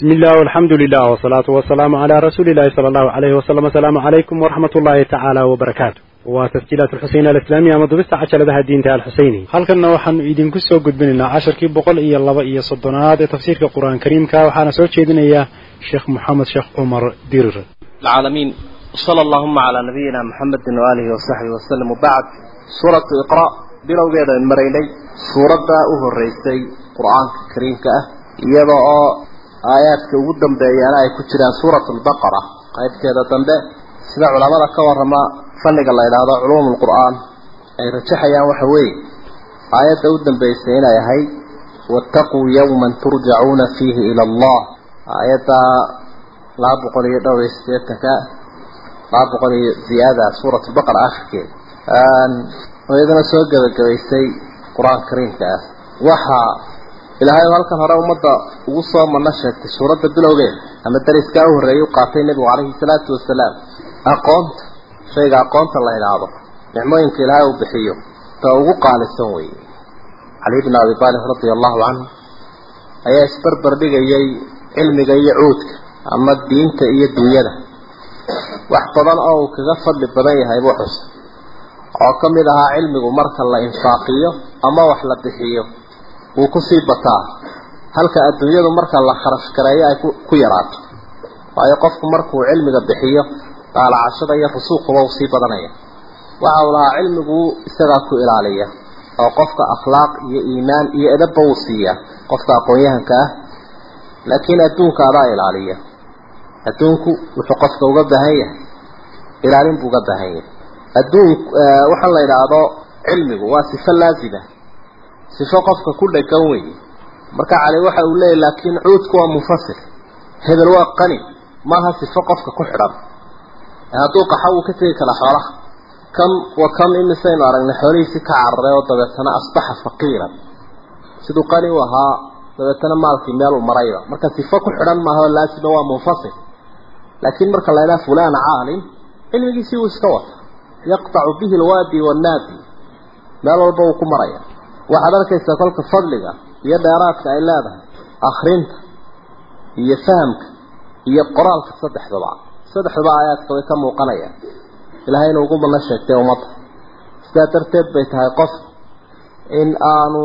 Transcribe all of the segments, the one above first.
bismi illah alxamdu lilah wsalaatu wasalaamu calaa rasuuli illahi sala allahu alayhi wasalam asalaamu calaykum waraxmat ullahi tacaala wabarakaatu waa tasjiilaat alxuseyn alislaamiya ama dubista cajaladaha diinta alxuseyni halkanna waxaanu idinku soo gudbinaynaa casharkii boqol iyo laba iyo soddonaad ee tafsiirka qur-aan kariimka waxaana soo jeedinaya sheekh moxamed sheekh cumar dirir العالمين وصلى اللهم على نبينا محمد وآله وصحبه وسلم وبعد سورة إقراء بلو جيدا مريني aayaadka ugu dambeeyaana ay ku jiraan suurat albaqara qaybteeda dambe sida culamada ka warama fanniga la yidhaahdo culuum alqur'aan ay rajaxayaan waxa weeye aayadda u dambaysa inay ahayd waataquu yowman turjacuuna fiihi ila allah. Aayadda laba boqol iyo dhowr iyo siddeetanka laba boqol iyo ziyaada suurat albaqara akhirkeeda oo iyadana soo gebagabaysay qur'aan kariimka ah. Waxaa ilahay oo halkan hore ummadda ugu soo mano sheegtay suuradda bilowgeed ama dariskaa u horreeyay u qaatay nebigu calayhi salaatu wasalaam aqoonta shayga aqoonta la idhaahdo nicmooyinka ilaahay uu bixiyo taa ugu qaalisan weeye cali bni abi taalib radia allahu canhu ayaa isbarbar dhigayay cilmiga iyo cuudka ama diinta iyo dunyada. Wax badan oo uu kaga fadli badan yahay buu xus oo ka mid ahaa cilmigu marka la infaaqiyo ama wax la bixiyo wuu ku sii bataa. Halka adduunyadu marka la kharash ay ku yaraato. Waayo qofku markuu cilmiga bixiyo daalacashada iyo rusuuquba uu sii badanaya. Waxa uu lahaa cilmigu isagaa ku ilaaliya oo qofka akhlaaq iyo iimaan iyo edabba uu siiya qofka aqoon-yahanka ah. Laakiin adduunka adaa ilaaliya. Adduunku wuxuu qofka uga baahan yahay ilaalin buu uga baahan yahay. Adduun waxaa la yidhaahdo cilmigu waa sifo laazima sifo qofka ku dhagan weeye marka cali waxa uu leeyahy laakiin cuudku waa munfasil hebel waa qani. Maaha sifo qofka ku xidhan. Hadduu qaxa wuu ka tegi karaa xoolaha. Kam wa kam imisaynu aragnay xoolihiisii ka cararay oo dabeetana asbaxa faqiiran siduu qani u ahaa dabeetana maalkii meel uu marayba. Marka sifo ku xidhan maaha oo laasima waa munfasil laakiin marka la idhaha fulaan caalim cilmigiisii wuu iska wata. Yaqtacu bihi alwaadi wannaadi meel walba uu ku maraya waxaad arkaysaa kolka fadliga iyo dheeraadka ay leedahay akhrinta iyo fahamka iyo qoraalka saddexdaba. Saddexdaba aayaadka way ka muuqanayaan. Ilaahayna ugu badna sheegtay ummadda sidaa darteed bay tahay qof in aanu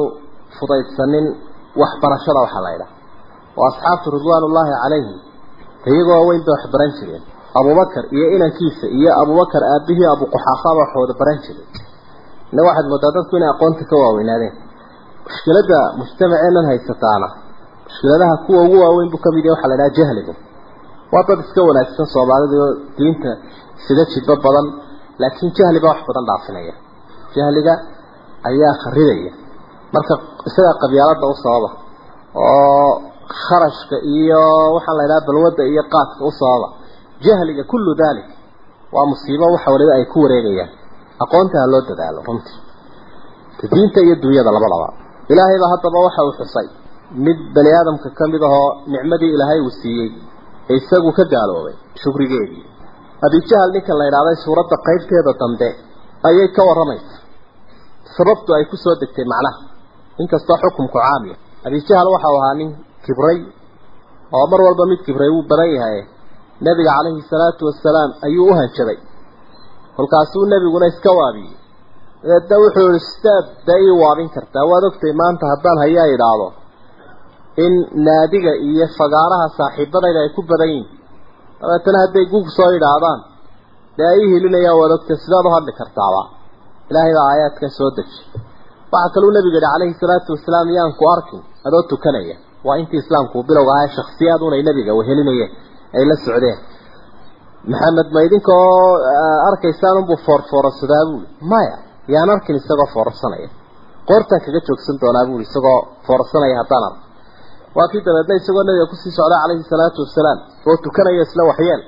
fudaydsanin waxbarashada waxaa la ydhaha oo asxaabtu ridwaanullaahi calayhim iyagoo waaweyn bay wax baran jireen. Abubakar iyo inankiisa iyo abubakar aabihii abuquxaafaaba wax wada baran jiray ina waxaad moodaa dadku inay aqoonta ka waaweynaadeen. Mushkiladda mujtamaceenan haysataana mushkiladaha kuwa ugu waaweyn buu ka mid yahay waxaa la idhaha jahligu. Waa dad iska wanaagsan soomaalida oo diinta isaga jidba badan laakiin jahli baa wax badan dhaafinaya. Jahliga ayaa kharidaya. Marka isagaa qabyaalada u sababa oo kharashka iyo waxaa la idhaha balwadda iyo qaadka u sababa jahliga kullu dalik waa musiibo waxa waliba ay ku wareegayaan aqoonta ha loo dadaalo runtii. Diinta iyo dunyada labadaba. Ilaahay baa haddaba waxa uu xusay. Mid bani aadamka ka mid ahoo nicmadii ilaahay uu siiyey isagu ka gaaloobay shukrigeedii abijahal ninka la idhahday suuradda qaybteeda dambe ayay ka warramaysa. Sababtu ay ku soo degtay macnaha. Inkastoo xukumku caamiya abijahal waxau ahaa nin kibray oo mar walba mid kibray wuu badan yahay. Nebiga calayhi salaatu wasalaam ayuu u hanjabay kolkaasuu nebiguna iska waabiyey. Dabeedna wuxuu yihi sidaad dee ii waabin kartaa waad ogtay maanta haddaan hayaa idhaahdo in naadiga iyo fagaaraha saaxiibadayda ay ku badan yihiin dabeetana hadday gug soo idhaahdaan dee ay ii hilinayaan waad ogtay sidaad u hadli kartaaba. Ilaahay baa aayaadkan soo deji. Waxaa kaluu nebigu yihi calayhi salaatu wasalaam yaan ku arkin adoo tukanaya. Waa intii islaamku bilowga ahaa shaksiyaad unay nebiga wehelinayeen ay la socdeen maxamed ma idinkoo arkaysaan unbuu foorfoorsadaa buuli maya yaan arkin isagoo foorsanaya. Qoortaan kaga joogsan doonaa buuli isagoo foorsanaya haddaan arko. Waa kii dabeedna isagoo nabiga ku sii socda calayhi salaatu wasalaam oo tukanaya isla waxyeel.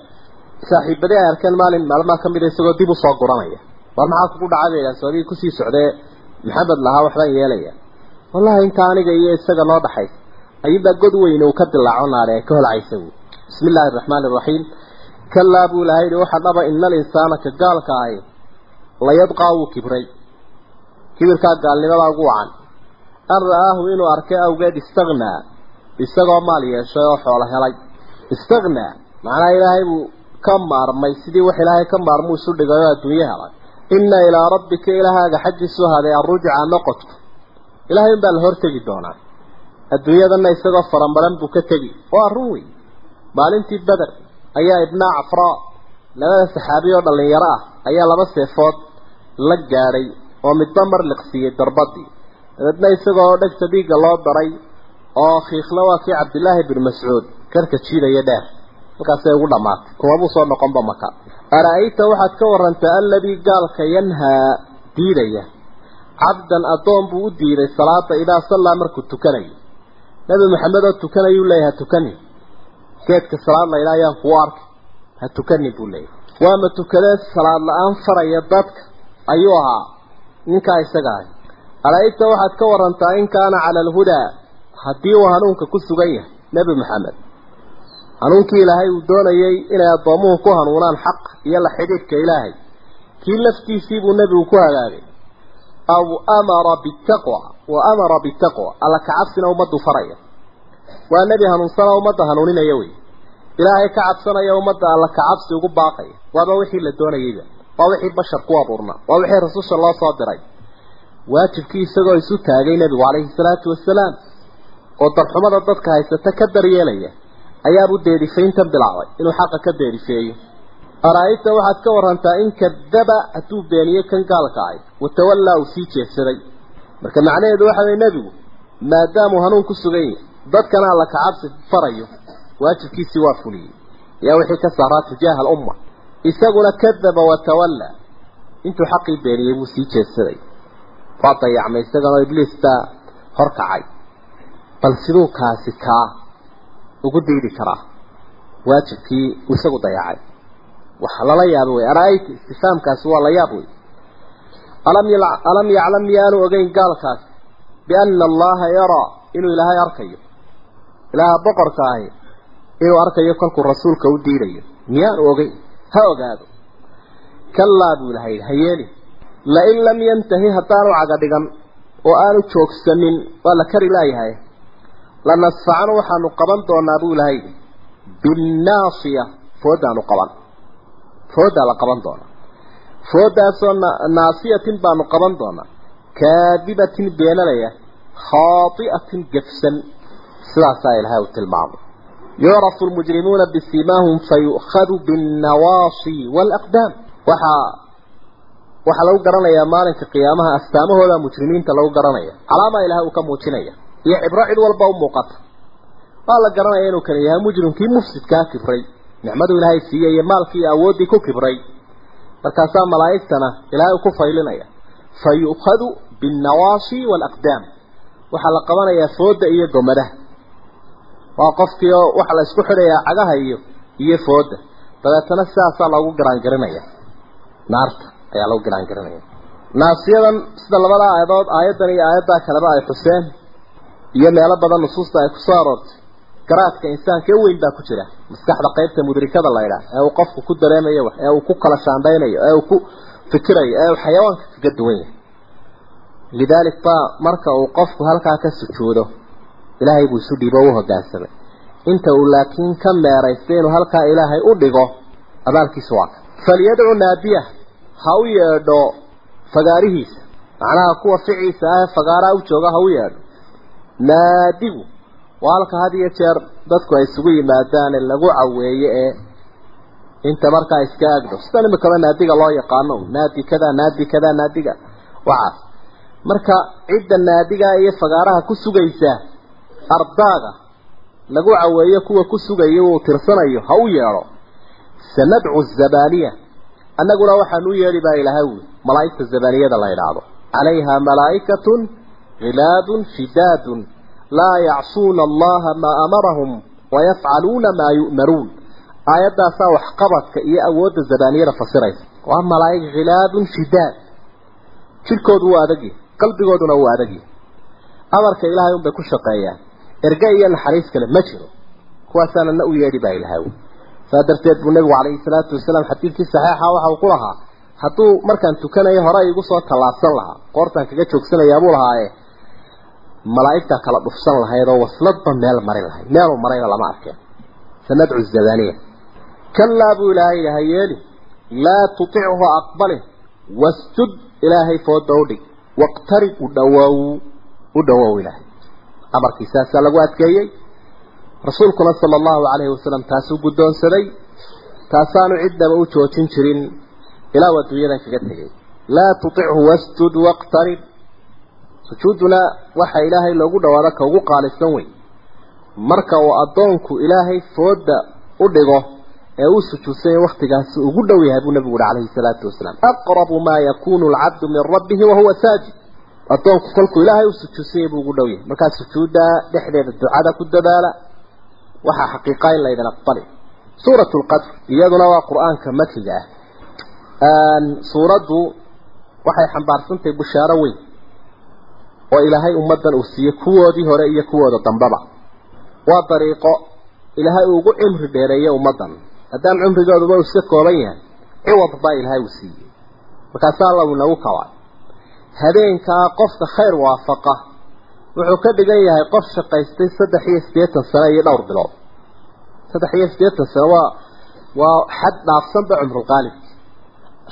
Saaxiibadii ay arkeen maalin maalmaha kamida isagoo dib u soo guranaya. War maxaa kugu dhacay bay idhahan soodii ku sii socdee maxamed lahaa waxbaan yeelaya wallahi inta aniga iyo isaga noo dhaxaysa ayuunbaa god weyne uu ka dilaaco naare ka holcaysa buuli bismi illaahi araxmaani iraxiim kalaa buu ilahay yihi waxa dhaba ina alinsaana ka gaalka ahi layadqaa wuu kibray kibirkaa gaalnimadaa ugu wacan an ra'aahu inuu arkay awgeed istagnaa isagoo maal yeeshay oo xoolo helay istagnaa macnaha ilaahay buu ka maarmay sidii wax ilaahay ka maarmuu isu dhigay oo adduunye helay inna ilaa rabbika ilahaaga xaggiisu haday arrujca noqodku ilaahay unbaa la hortegi doonaa adduunyadana isagoo faramaran buu ka tegi waa run wey maalintii beder ayaa ibnaa cafraa labada saxaabi oo dhallinyaro ah ayaa laba seefood la gaadhay oo midba mar liqsiiyey darbadii. Dabeedna isagoo dhegta dhiigga loo daray oo khiikhla waa kii cabdillaahi bin mascuud karka jiidaya dheer. Halkaasay ugu dhammaatay. Kumabuu soo noqonba maka. Ara-ayta waxaad ka warantaa alladii gaalka yanhaa diidaya. Cabdan addoon buu u diiday salaada idaa sallaa markuu tukanayo nebi maxamed oo tukanayuu leeyahay ha tukani geedka salaad laydhaa ayaan kuu arkay ha tukani buu leeyahay. Waama tukadee salaad la'aan faraya dadka? Ayuu ahaa. Ninkaa isaga ahay ara-ayta waxaad ka warantaa in kaana cala alhudaa haddii uu hanuunka ku sugan yahay nebi maxamed. Hanuunkii ilaahay uu doonayay inay addoomuhu ku hanuunaan xaq iyo la xidhiidhka ilaahay. Kii laftiisii buu nebigu ku hagaagay. Aw amara bitaqwa wa amara bitaqwa alla kacabsina ummaddu faraya waa nebi hanuunsana ummadda hanuuninaya wey. Ilaahay ka cabsanaya ummadda alla kacabsi ugu baaqaya waaba wixii la doonayeyba waa wixii bashar ku abuurna. Waa wixii rasusha loo soo diray. Waajibkii isagoo isu taagay nebigu calayhi salaatu wasalaam oo darxumada dadka haysata ka daryeelaya ayaabuu deerifayntan bilaabay inuu xaqa ka deerifeeyo ara-ayta waxaad ka warantaa in kadaba hadduu beeniyo kan gaalka ahy watawallaa uu sii jeedsaday marka macnaheedu waxa weye nebigu maadaamuu hanuun ku sugan yahay dadkana alla kacabsi farayo. Waajibkiisii waa fuliyey. Yaa wixii ka saaraa tujaaha alumma. Isaguna kadaba watawallaa intuu xaqii beeniyey buu sii jeedsaday waa dayacmay isaganoo ibliis baa horkacay bal siduu kaasi kaa ugu diidi karaa? Waajibkii isagu dayacay. Waxa lala yaabo wey ara-ayta istifaamkaasi waa la yaab wey alam yaclam miyaanu ogeyn gaalkaasi biana allaha yaraa inuu ilaahay arkayo ilaaha boqorka ahi inuu arkayo kolkuu rasuulka u diidayo. Miyaanu ogeyn ha ogaado. Kallaa buu ilahay ha yeeli lain lam yantahi haddaanu caga dhigan oo aanu joogsanin waa la kari laayahay. Lanasfacan waxaanu qaban doonaa buu ilahay binnaasiya foodaanu qaban. Foodaa la qaban doonaa. Foodaasoo naasiyatin baanu qaban doonaa. Kaadibatin beenalaya khaati'atin gefsan sidaasaa ilahay uu tilmaamay yucrafu lmujrimuuna bisimaahum fayu'khadu binnawaasi waalaqdaam waxaa waxaa lagu garanayaa maalinka qiyaamaha astaamahooda mujrimiinta lagu garanaya. Calaamaa ilahay uu ka muujinaya. Iyo cibro cid walba u muuqata. Waa la garanaya inuu kale yahay mujrimkii mufsidkaa kibray. Nicmadu ilaahay siiyey iyo maalkii iyo awooddii ku kibray. Markaasaa malaa'igtana ilaahay uu ku faylinaya. Fa yu'khadu binnawaasi waalaqdaam waxaa la qabanayaa fooda iyo gomadaha waa qofkii oo waxaa la isku xidhayaa cagaha iyo iyo fooda dabeetana sidaasaa loogu garaangarinaya naarta ayaa lagu garaangarinaya naasiyadan sida labada aayadood aayaddan iyo aayaddaa kaleba ay xuseen iyo meelo badan nusuusta ay ku soo aroortay. Garaadka insaanka ee weyn baa ku jira. Maskaxda qaybta mudrikada la ydhaah ee uu qofku ku dareemayo wax ee uu ku kala shaandhaynayo ee uu ku fikirayo ee uu xayawaanka kaga duwan yahay. Lidaalik baa marka uu qofku halkaa ka sujuudo ilaahay buu isu dhiibo u hoggaansamay. Inta uu laakiin ka meeraystay inuu halkaa ilaahay u dhigo abaalkiisu waa ka. Falyadcu naadiya ha u yeedho fagaarihiisa. Macnaha kuwa ficiisa ah ee fagaaraa u jooga ha u yeedho. Naadigu waa halka had iyo jeer dadku ay isugu yimaadaane lagu caweeye ee inta markaa iska agdho sidan imikaba naadiga loo yaqaano. Naadi kada naadi kada naadiga. Wacaas. Marka cidda naadiga iyo fagaaraha ku sugaysa ardaaga lagu caweeyo kuwa ku sugaya uu tirsanayo ha u yeedho. Sanadcu zabaniya. Annaguna waxaanu u yeedhi baa ilahay wi malaa'igta zabaniyada la idhaahdo calayha malaa'ikatun khilaadun shidaadun. Laa yacsuuna allaha maa amarahum wayafcaluuna maa yu'maruun. Aayaddaasaa waxqabadka iyo awoodda zabaniyada fasiraysa. Waa malaa'ig khilaadun shidaad. Jidhkoodu waa adagyahy qalbigooduna waa adagyahy amarka ilaahay unbay ku shaqeeyaan erge iyo naxariis kale ma jiro. Kuwaasaana na u yeedhi baa ilahay saa darteed buu nabigu calayhi salaatu wasalaam xadiidkii saxiixa waxa uu ku lahaa hadduu markaan tukanayo hore igu soo tallaabsan lahaa qoortaan kaga joogsanayaa buu lahaaye. Malaa'igtaa kala dhufsan lahayd oo wasladba meel marin lahayd meeluu marayna lama arkeen. Sanadcu zabaniya kalaa buu ilaahay ha yeeli laa tutichu aqbalin wasjud ilaahay fooda u dhig waqtarib u dhawow u dhawow ilaahay amarkiisaasaa lagu adkeeyey. Rasuulkuna sala allahu calayhi wasalam taasuu guddoonsaday. Taasaanu cidnaba u joojin jirin. Ilaa waa dunyadan kaga tegay. Laa tutichu wasjud waqtarib sujuuduna waxa ilaahay loogu dhawaado ka qaalisan wey marka uu addoonku ilaahay fooda u dhigo ee uu sujuudsanya waktigaasi ugu dhow yahay buu nabigu uhi calayhi salaatu wasalaam aqrabu maa yakunu alcabdu min rabbihi wahuwa saajid addoonku kolkuu ilaahay u sujuudsanyay buu ugu dhow yahay. Markaa sujuudda dhexdeeda ducada ku dadaala waxaa xaqiiqa in laydin aqbali. Suurat lqadr iyaduna waa qur'aanka makiga ah. Suuraddu waxay xambaarsantahay bushaaro weyn oo ilaahay ummaddan uu siiyey kuwoodii hore iyo kuwooda dambaba. Waa dariiqo ilaahay uu ugu cimri dheereeyey ummaddan. Haddaan cumrigooduba uu iska kooban yahay ciwad baa ilaahay uu siiyey markaasaa alla inagu kabay habeenkaa qofka khayr waafaqa wuxuu ka dhigan yahay qof shaqaystay saddex iyo siddeetan sano iyo dhowr bilood. Saddex iyo siddeetan sano waa waa xad dhaafsanba cumrulqaalibki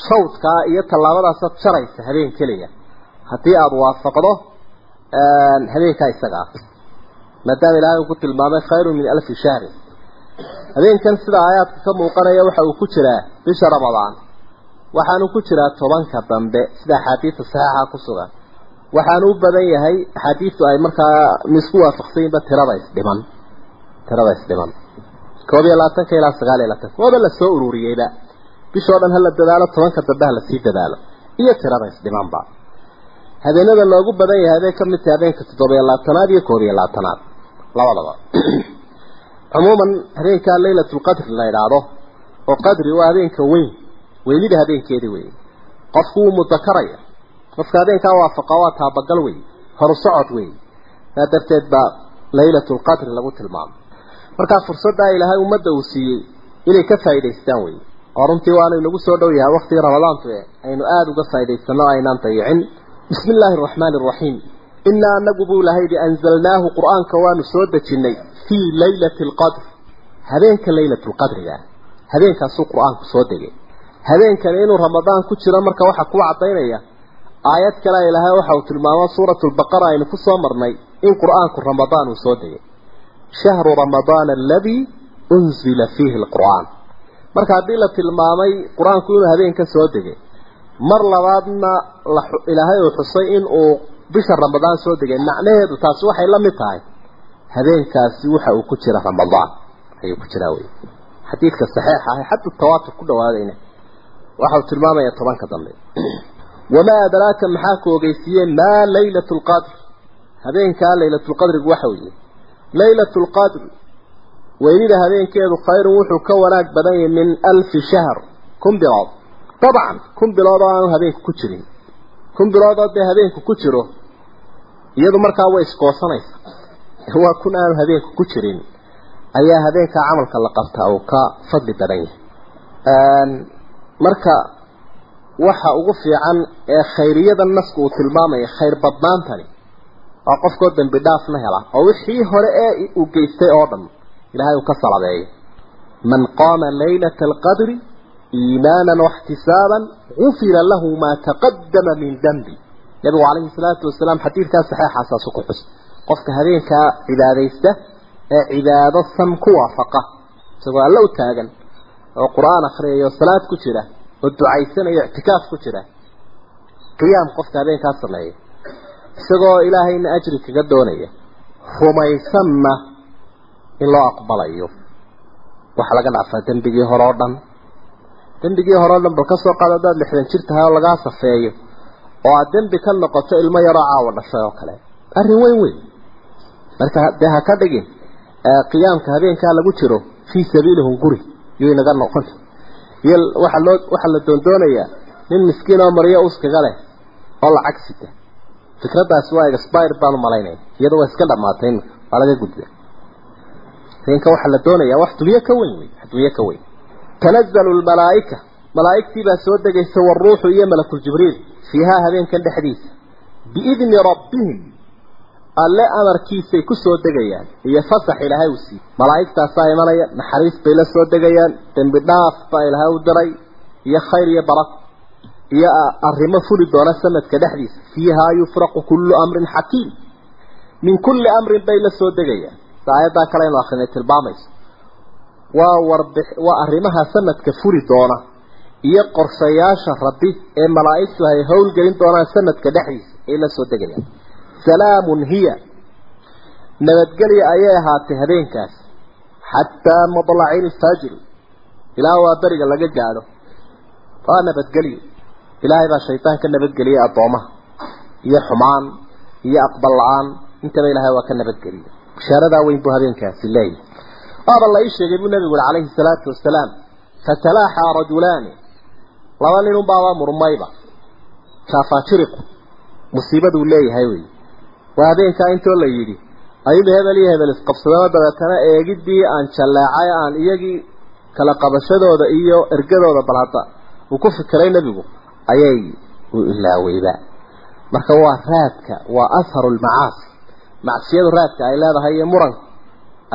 shawdkaa iyo tallaabadaasaad jaraysa habeen keliya. Haddii aada waafaqdo habeenkaa isaga ah. Maadaama ilaahay uu ku tilmaamay khayru min alfi shahrin habeenkan sida aayaadka ka muuqanaya waxa uu ku jiraa bisha ramadaan waxaanu ku jiraa tobanka dambe sida axaadiista saxiixa ku sugan. Waxaanu u badan yahay axaadiistu ay markaa misku waafaqsanyinba tirada isdhiman. Tirada isdhiman. Koob iyo labaatanka ilaa sagaal iyo labaatanka. Waaba la soo ururiyeyba bishoo dhan hala dadaalo tobanka dambe hala sii dadaalo. Iyo tirada isdhimanba habeenada loogu badan yahay bay ka mid tahay habeenka toddobiyo labaatanaad iyo koob iyo labaatanaad labadaba. Cumuuman habeenkaa laylatulqadri la idhaahdo oo qadri waa habeenka weyn weynida habeenkeedii weyn qofku wuu mudakaraya qofka habeenkaa waafaqa waa taabagal wey horu socod wey saa darteed baa laylatulqadri lagu tilmaamay. Markaa fursaddaa ilaahay ummadda uu siiyey inay ka faa'idaystaan wey oo runtii waanu inagu soo dhow yahay waqtiga ramadaantu e aynu aada uga faa'idaysano aynaan dayicin bismi illaahi araxmaani araxiim inaa anagu buu lahay bianzalnaahu qur'aanka waanu soo dejinnay fii laylati alqadr habeenka laylatulqadriga habeenkaasuu qur'aanku soo degay habeenkani inuu ramadaan ku jiro marka waxaa kuu caddaynaya. Aayad kale ilaahay waxa uu tilmaamo suuratu lbaqara aynu ku soo marnay in qur'aanku ramadaan uu soo degay. Shahru ramadaana aladii unzila fiihi alqur'aan. Marka haddii la tilmaamay qur'aanku inuu habeenka soo degay. Mar labaadna ilaahay uu xusay in uu bisha ramadaan soo degay. Macnaheedu taasi waxay la mid tahay. Habeenkaasi waxa uu ku jira ramadaan ayuu ku jiraa wey xadiidka saxiixa ah xaddu tawaatur ku dhawaadayna waxa uu tilmaamaya tobanka dambe. Wamaa adraaka maxaa ku ogeysiiyey maa laylatu lqadr habeenkaa laylatulqadrigu waxa weeye. Laylatu lqadr weynida habeenkeedu khayrun wuxuu ka wanaag badan yahay min alfi shahr kun bilood. Dabcan kun bilood oo aanu habeenku ku jirin. Kun bilood oo dee habeenku ku jiro iyadu markaa way iskoosanaysa waa kun aanu habeenku ku jirin. Ayaa habeenkaa camalka la qabtaa uu ka fadli badan yahay marka waxa ugu fiican ee khayriyada nasku uu tilmaamaya khayr badnaantani waa qofkoo dambi dhaafna hela oo wixii hore ee uu geystay oo dhan ilaahay uu ka salabeeyo man qaama laylata alqadri iimaanan waxtisaaban gufira lahu maa taqadama min dambi. Nabigu calayhi salaatu wasalaam xadiidkaa saxeexaasaasu ku xus qofka habeenkaa cibaadaysta ee cibaado san ku waafaqa isagoo alla u taagan oo qur'aan akhriyayo salaad ku jira oo ducaysanayo ictikaaf ku jira qiyaam qofka habeenkaa sameeya isagoo ilaahayna ajri kaga doonaya rumaysanna in loo aqbalayo. Waxaa laga dhaafaa dembigii hore oo dhan. Dembigii hore o dhan bal ka soo qaado haddaad lixdan jir tahay oo lagaa safeeyo oo aad dembi ka noqoto ilmo yaroo caawa dhashay oo kale. Arrin weyn weyn. Marka dee ha ka dhigin qiyaamka habeenkaa lagu jiro fii sabiilihum guri yuu inaga noqon. Yal waxa loo waxa la doondoonayaa nin miskiin oo mariyo uskaga leh oo lacag sita fikradaas waa expire baan u malaynaya iyadoo waa iska dhamaatay waa laga gudbay. Ninka waxa la doonayaa wax dunya ka weyn wey dunya ka weyn. Tanazzalu almalaa'ika malaa'iktii baa soo degaysa waruuxu iyo malakul jibriil fiihaa habeenkan dhexdiisa. Biidni rabbihim alle amarkiisay ku soo degayaan iyo fasax ilaahay uu siiyey. Malaa'igtaasaa imanaya naxariis bay la soo degayaan dembi dhaaf baa ilaahay u diray iyo khayr iyo barako iyo arrimo fuli doona sanadka dhexdiisa. Fiihaa yufraqu kullu amrin xakiim. Min kulli amrin bay la soo degayaan. Aayaddaa kale aynu akrinay tilmaamayso. Waa warbix waa arrimaha sanadka furi doona iyo qorshayaasha rabbi ee malaa'igtu ay howlgelin doonaan sanadka dhexdiisa ay la soo degayaan salaamun hiya. Nabadgelya ayay ahaatay habeenkaas. Xataa madlaci ilfajri ilaa waa beriga laga gaadho. Waa nabadgelyo. Ilaahay baa shaytaan ka nabadgeliyay addoomaha. Iyo xumaan iyo aqbal la'aan. Intaba ilaahay waa ka nabadgeliyay. Bishaaradaa weyn buu habeenkaasi leeyahay. Waaba la ii sheegay buu nabigu uri calayhi salaatu wasalaam fatalaaxaa rajulaani. Laba nin unbaaba murmayba. Jaafaajiriqu musiibaduu leeyahay wey waa habeenkaa intoo la yidhi ayuba hebel iyo hebel isqabsadaba dabeetana eegiddii aan jalleecay aan iyagii kala qabashadooda iyo ergadooda bal hadda uu ku fikiray nebigu ayay u ilaaweyba marka waa raadka waa asharu lmacaasi macsiyadu raadka ay leedahay iyo muranka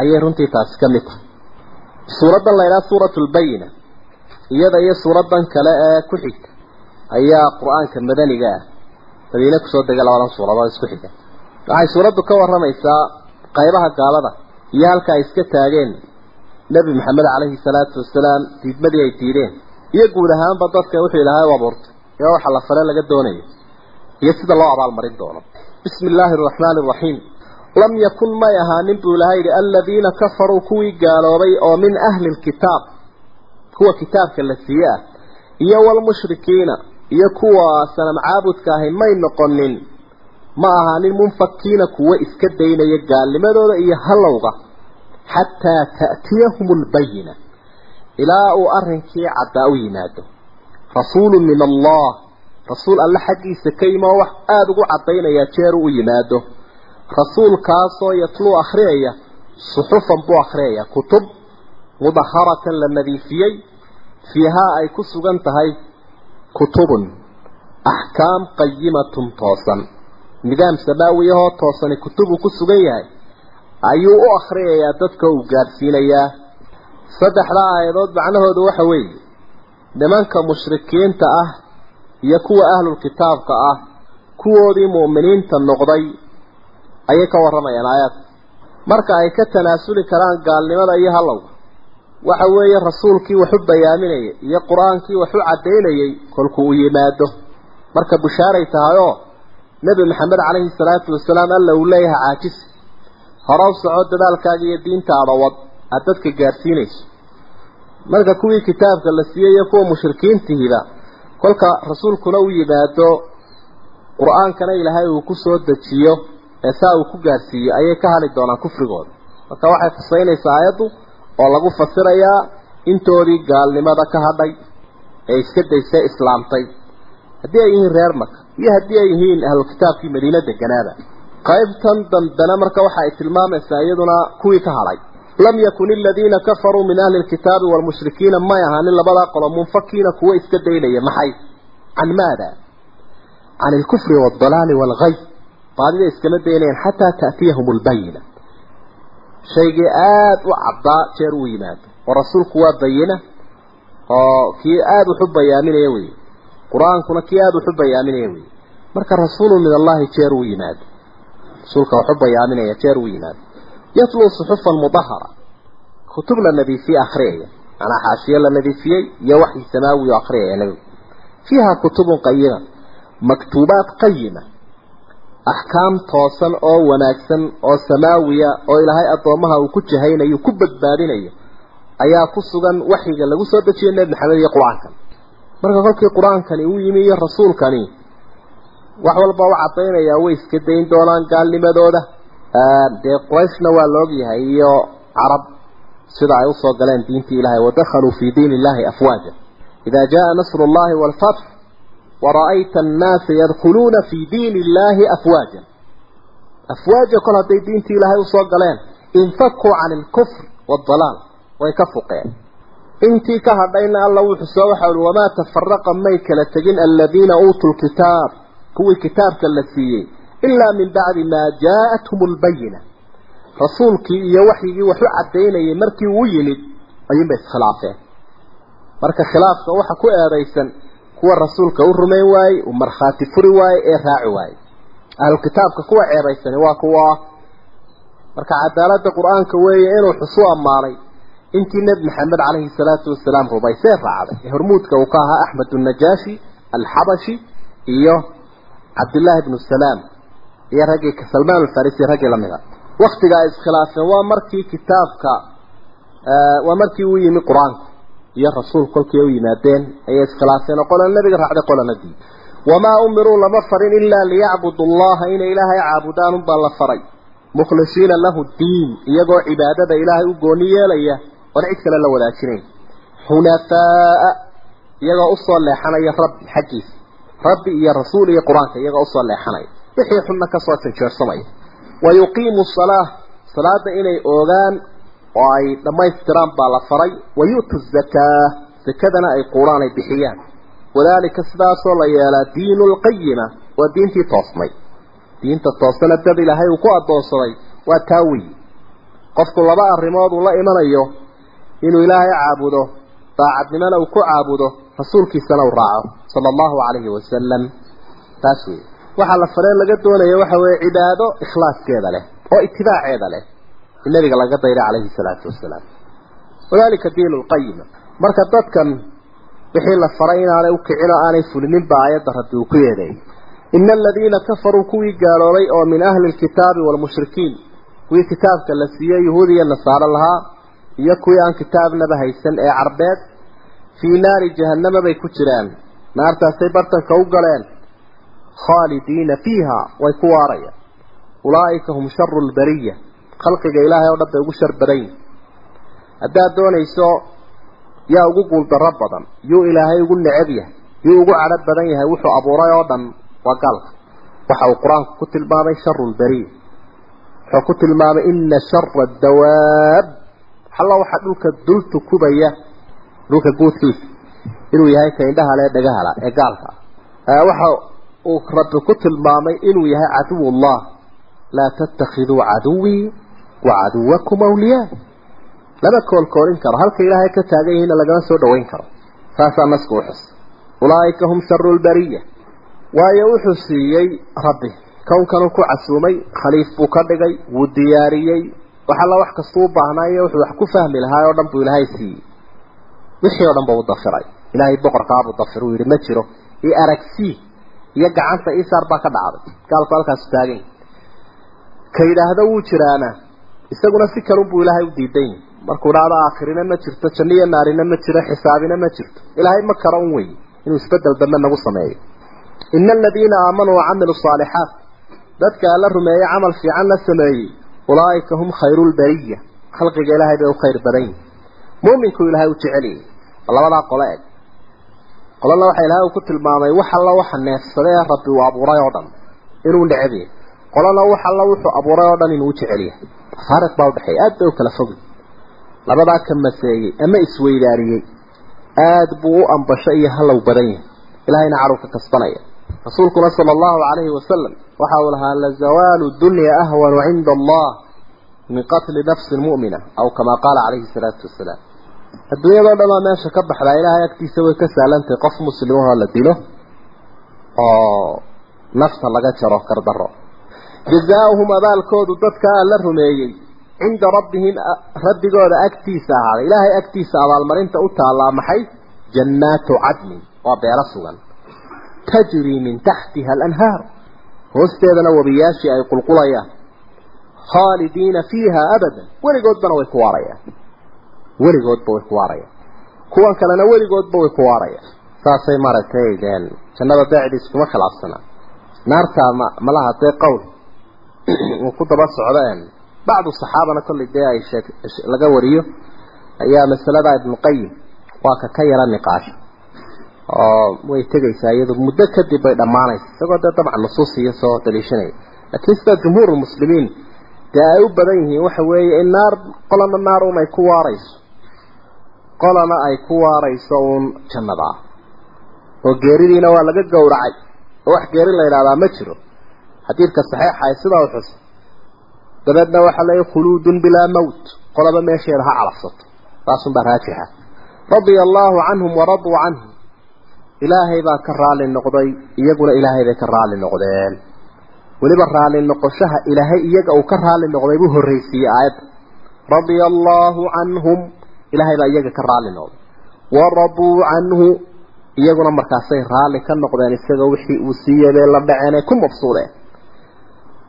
ayay runtii taasi ka mid tahay. Suuraddan la ydhaha suuratu lbayina iyada iyo suuraddan kale ee ku xigta ayaa qur'aanka madaniga ah. Madiine ku soo degay labadan suuradood isku xiga waxay suuraddu ka warramaysaa qaybaha gaalada. Iyo halka ay iska taageen nebi maxamed calayhi salaatu wasalaam diidmadii ay diideen. Iyo guud ahaanba dadka wuxuu ilaahay u abuurtay. Iyo waxa la fare laga doonayo. Iyo sida loo abaalmarin doono. Bismi illaahi araxmaani araxiim lam yakun may ahaanin buu ilahay yidhi aladiina kafaruu kuwii gaaloobay oo min ahli lkitaab kuwa kitaabka la siiye ah iyo walmushrikiina iyo kuwa sanam caabudka ahi may noqonin ma ahaanin munfakiina kuwa iska daynaya gaalnimadooda iyo halowga xataa ta'tiyahum lbayina ilaa uu arrinkii caddaa u yimaado. Rasuulu min allah rasuul alle xaggiisa ka yimoo wax aada ugu caddaynaya jeer u yimaado. Rasuulkaasoo yatluu akhriyaya suxufan buu akhriyaya kutub mudaharatan la nadiifiyey fiihaa ay ku sugan tahay kutubun axkaam qayimatun toosan nidaam samaawiyahoo toosani kutubuu ku sugan yahay ayuu u akhriyayaa dadka uu gaadhsiinayaa. Saddexda aayadood macnahoodu waxa weeye nimanka mushrikiinta ah iyo kuwa ahlulkitaabka ah kuwoodii mu'miniinta noqday ayay ka warramayaan aayaadka marka ay ka tanaasuli karaan gaalnimada iyo halowga waxa weeye rasuulkii wax u bayaaminayay iyo qur'aankii wax u caddaynayay kolku uu yimaado. Marka bushaaray tahay oo nebi maxamed calayhi salaatu wasalaam alla uu leeyahay caajisi hore u soco dadaalkaaga iyo diintaada wad aad dadka gaadhsiinayso marka kuwii kitaabka la siiyey iyo kuwa mushrikiintihiba kolka rasuulkuna u yimaado qur'aankana ilaahay uu ku soo dejiyo ee saa uu ku gaadhsiiyo ayay ka hali doonaan kufrigooda. Marka waxay tusaynaysaa aayaddu oo lagu fasirayaa intoodii gaalnimada ka hadhay ee iska daysay islaamtay. Haddii ay yihiin reer maka iyo haddii ay yihiin ahlu kitaabkii madiina deganaaba qaybtan dambena marka waxa ay tilmaamaysaa iyaduna kuwii ka hadhay. Lam yakun aladiina kafaruu min ahli lkitaabi waalmushrikiina may ahaanin labadaa qolo munfakiina kuwa iska daynaya maxay? Can maada? Can alkufri waaldalaali waalgay baadida iskama daynayaan xataa ta'tiyahum lbayina shaygii aada u caddaa jeer uu yimaado. Oo rasuulku waa bayina oo kii aada waxu bayaaminaya wey qur'aankuna kii aada waxu bayaaminaya wey marka rasuulu min allahi jeer uu yimaado rasuulka waxu bayaaminaya jeer uu yimaado yatluu suxufan mudahara kutub la nadiifiyey akhriyaya manaa xaashiye la nadiifiyey iyo waxyi samaawi akhriyaya nabigu fiiha kutubun qayima maktuubaat qayima axkaam toosan oo wanaagsan oo samaawiya oo ilaahay addoomaha uu ku jahaynayo ku badbaadinayo ayaa ku sugan waxyiga lagu soo dejiyay nebi maxamed iyo qur'aankan marka kolkii qur'aankani uu yimi iyo rasuulkani wax walba u cadaynaya way iska dayn doonaan gaalnimadooda. Dee qurayshna waa laogyahay iyo carab sida ay u soo galeen diintii ilahay wadakhaluu fii diin illahi afwaaja idaa jaa nasru llahi waalfatx wara'ayta annaasa yadkhuluuna fii diin illahi afwaaja afwaaja kol hadday diintii ilaahay u soo galeen infakuu cani alkufr waaldalaal way ka fuqeen. Intii ka hadhayna alla wuxuu soo waxa ui wamaa tafaraqa may kala tegin aladiina uutuu lkitaab kuwii kitaabka la siiyey ilaa min bacdi maa jaa'athum albayina rasuulkii iyo waxyigii wax u caddaynayay markii uu yimid ayuunbay iskhilaafeen marka khilaafka waxa ku eedaysan kuwa rasuulka u rumayn waayey uu markhaati furi waayey ee raaci waayey. Ahlukitaabka kuwa ceebaysani waa kuwa marka cadaalada qur'aanka weeye inuu xusu ammaanay intii nebi maxamed calayhi salaatu wasalaam rumaysee raacday. Hormuudka uu ka ahaa axmed unnajaashi alxabashi iyo cabdillaahi bnu salaam iyo raggii salmaan alfarisi raggii lamida waktiga ay iskhilaafeen waa markii kitaabka waa markii uu yimi qur'aanku iyo rasuul kolkii u yimaadeen ayay iskhilaafeen oo qolana nabiga raacday qolana diid wamaa umiruu lama farin ilaa liyacbudu allaha inay ilaahay caabudaan unbaa la faray. Mukhlisiina lahu diin iyagoo cibaadada ilaahay u gooni yeelaya oon cid kale la wadaajinayn. Xunafaa'a iyagoo u soo leexanaya rabbi xaggiisa rabbi iyo rasuul iyo qur'aanka iyagoo u soo leexanaya wixii xunna ka soo janjeersamaya wa yuqiimu salaa salaada inay oogaan oo ay dhammaystiraan baa la faray. Wa yu'tu zakaa zakadana ay quuraan ay bixiyaan. Wadaalika sidaasoo la yeelaa diinu lqayima waa diintii toosnay diinta toosana dad ilaahay uu ku addoonsaday waa taa weyi qofku laba arrimood uu la imanayo. Inuu ilaahay caabudo daacadnimana uu ku caabudo rasuulkiisana uu raaco sala allahu calayhi wasalam taas weeye. Waxaa la fareen laga doonaya waxa weeye cibaado ikhlaaskeeda leh oo itibaaceeda leh nabiga laga dayray calayhi salaatu wasalaam wadalika diinu lqayima marka dadkan wixii la faray inaanay ukicin oo aanay fulinin ba aayadda rabbi uu ku yeeday ina aladiina kafaruu kuwii gaaloobay oo min iyo kuwii aan kitaabnaba haysan ee carbeed fii naari jahannama bay ku jiraan. Naartaasay bartanka u galeen. Khaalidiina fiiha way ku waarayaan ulaa'ika hum sharu lbariya khalqiga ilaahay oo dhan bay ugu shar badan yihiin haddaad doonayso yaa ugu guuldarro badan yuu ilaahay ugu necab yahay yuu ugu cadho badan yahay wuxuu abuuray oo dhan waa gaalka waxa uu qur'aanku ku tilmaamay sharu lbariya wuxuu ku tilmaamay ina shara dawaab alla waxa dhulka dul tukubaya dhulka guudkiisa inuu yahay ka indhaha le dhagahala ee gaalka. Waxa uu rabbi ku tilmaamay inuu yahay caduwullah. Laa tattakhiduu caduwii wa caduwakum awliyaa. Lama koolkoolin karo halka ilaahay ka taagan yihiinna lagama soo dhawayn karo. Saasaa nasku u xus. Ulaa'ika hum sharu lbariya waayo wuxuu siiyey rabbi. Kownkanuu ku casuumay khaliif buu ka dhigay wuu diyaariyey wax alla wax kastuu u baahnaayo wuxuu wax ku fahmi lahaa oo dhan buu ilaahay siiyey. Wixii oo dhan ba u dafiray ilaahay boqorkaabuu dafir uu yidhi ma jiro. Io aragsii iyo gacanta isaar baa ka dhacday. Gaalku halkaasu taagan ka yidhaahdo wuu jiraana. Isaguna si kalunbuu ilaahay u diidan markuu dhahdo aakhirina ma jirto janniyo naarina ma jiro xisaabina ma jirto. Ilaahay ma kara un wey. Inuu isbeddel dambe nagu sameeyo. Ina aladiina aamanuu wacamiluu saalixaat dadka alla rumeeyey camal fiican la sameeyey ulaa'ika hum khayru lbariya khalqiga ilaahay bay u khayr badan yihiin mu'minku ilaahay u jecel labadaa qole eg qolana waxa ilaahay uu ku tilmaamay wax alla waxa neefsaday ee rabbi uu abuuray oo dhan. Inuu necab yahay qolana wax alla wuxuu abuuray oo dhan inuu u jecel faariq baa udhexeeya aad bay u kala fogi labadaa ka maseeyey ama isweydaariyey. Aad buu u ambasho iyo hallow badan yahay ilaahayna cadhow ka kasbanaya rasuulkuna sala allahu calayhi wasalam waxa uu lahaa lazawaalu dunya ahwanu cinda allah min qatli nafsin mu'mina aw kamaa qaala calayhi salaatu wasalaam adduunyadao dhamaa meesha ka baxdaa ilaahay agtiisa way ka saalantahay qof muslimahoo la dilo oo nafta laga jaro kardaro. Jazaauhum abaalkoodu dadka alla rumeeyey cinda rabbihim rabbigooda agtiisa ahaaday. Ilaahay agtiisa abaalmarinta u taallaa maxay? Jannaatu cadnin waa beelo sugan tajrii min taxtiha alanhaar. Hoosteedana wabiyaashii ay qulqulayaan. Khaalidiina fiiha abadan. Weligoodbana way ku waarayaan. Weligoodba way ku waarayaan. Kuwan kalena weligoodba way ku waarayaan. Saasay maaragtay jannada daacdiis kuma khilaafsanaa naartaa ma malaha dee qowl uu ku daba socdo bacdu saxaabana kollay dee ay sheeg laga wariyo oo way tegaysaa iyadu muddo kadib bay dhammaanaysa isagoo dee dabcan nusuus iyo soo daliishanaya laakiin sida jumhuur muslimiin dee ay u badan yihiin waxa weeye in naar qolana naar un ay ku waarayso. Qolana ay ku waarayso uun jannada. Ah oo geeridiina waa laga gowracay. Oo wax geeri la yidhahdaa ma jiro. Xadiidka saxiixa ee sidaa u xus dabeedna waxaa leeyahy khuluudun bilaa mawt. Qolaba meesheeda ha calafsato. Taasunbaa raajixa. Radia allaahu canhum waraduu canhu ilaahay baa ka raali noqday iyaguna ilaahay bay ka raali noqdeen. Weliba raali noqoshaha ilaahay iyaga uu ka raali noqday buu horreysiiyey aayadda radia allaahu canhum ilaahay baa iyaga ka raali noqday. Waraduu canhu iyaguna markaasay raalli ka noqdeen isaga wixii uu siiyey bay la dhaceen ee ku mabsuudeen.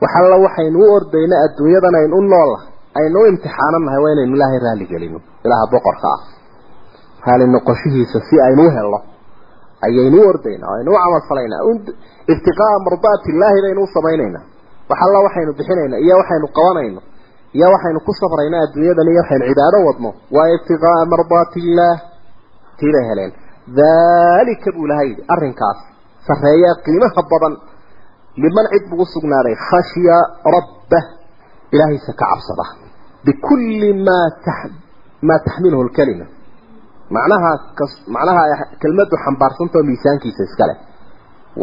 Waxalla waxaynu u ordayna adduunyadan aynu u noollahay aynu u imtixaananahay waa inaynu ilaahay raali gelino ilaaha boqorka ah. Raali noqoshihiisa si aynu u helno ayaynu u ordaynaa aynu u camal falaynaa ibtiqaa'a mardaati illaahi baynu u samaynaynaa waxalla waxaynu bixinaynaa iyo waxaynu qabanayno iyo waxaynu ku safrayna adduunyadan iyo waxaynu cibaado wadno. Waa ibtiqaa'a mardaati illaah tii bay heleen. Daalika buu ilahay yidhi arrinkaas. Sarreeya qiimaha badan. Liman cid buu usugnaaday khashya rabbah ka cabsada. Bikulli maa maa taxmiluhu lkalima macnaha macnaha kelmaddu xambaarsantao miisaankiisa iskale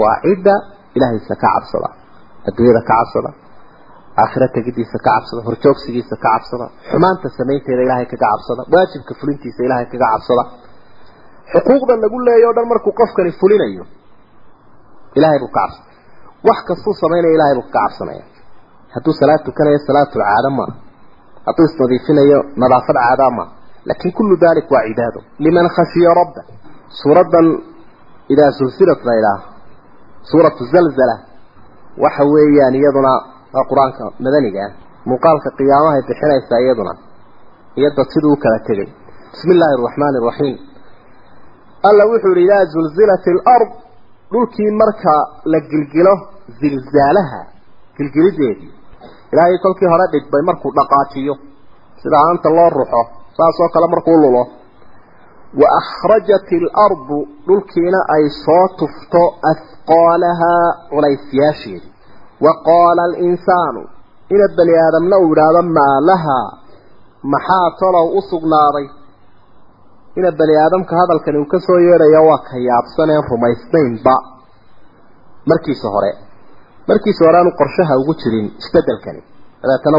waa cidda ilaahaysa ka cabsada adduunyada ka cabsada aakhira tegidiisa ka cabsada horjoogsigiisa ka cabsada xumaanta samaynteeda ilaahay kaga cabsada waajibka fulintiisa ilaahay kaga cabsada. Xuquuqda lagu leeya o dhan markuu qofkani fulinayo ilaahay buu ka cabsada wax kastuu samaynaya ilahay buu kaga cabsanaya. Hadduu salaad tukanayo salaatu caado maa hadduu isnadiifinayo nadaafad caadaa maa laakiin kullu dalik waa cibaado liman khashiya rabba suuradan idaa sulsilat la idhaah suuratu zalzala waxa weeyaan iyaduna waa qur'aanka madaniga ah. muuqaalka qiyaamahay bixinaysaa iyaduna. iyo dad siduu u kala tegay. Bismi illaahi araxmaani araxiim alla wuxuu yihi idaa zulzilat alard. Dhulkii marka la gilgilo zilzaalaha saasoo kale markuu lulo wa akhrajat alardu dhulkiina ay soo tufto ahqaalahaa culaysyaasheedii wa qaala alinsaanu ina bani aadamna uu idhaahdo maa lahaa maxaa tolow u sugnaaday? Ina bani aadamka hadalkani uu ka soo yeedhayo waa ka yaabsaneen rumaysnaynba. Markiisa hore markiisa hore aanu qorshaha ugu jirin isbedelkani dabeetana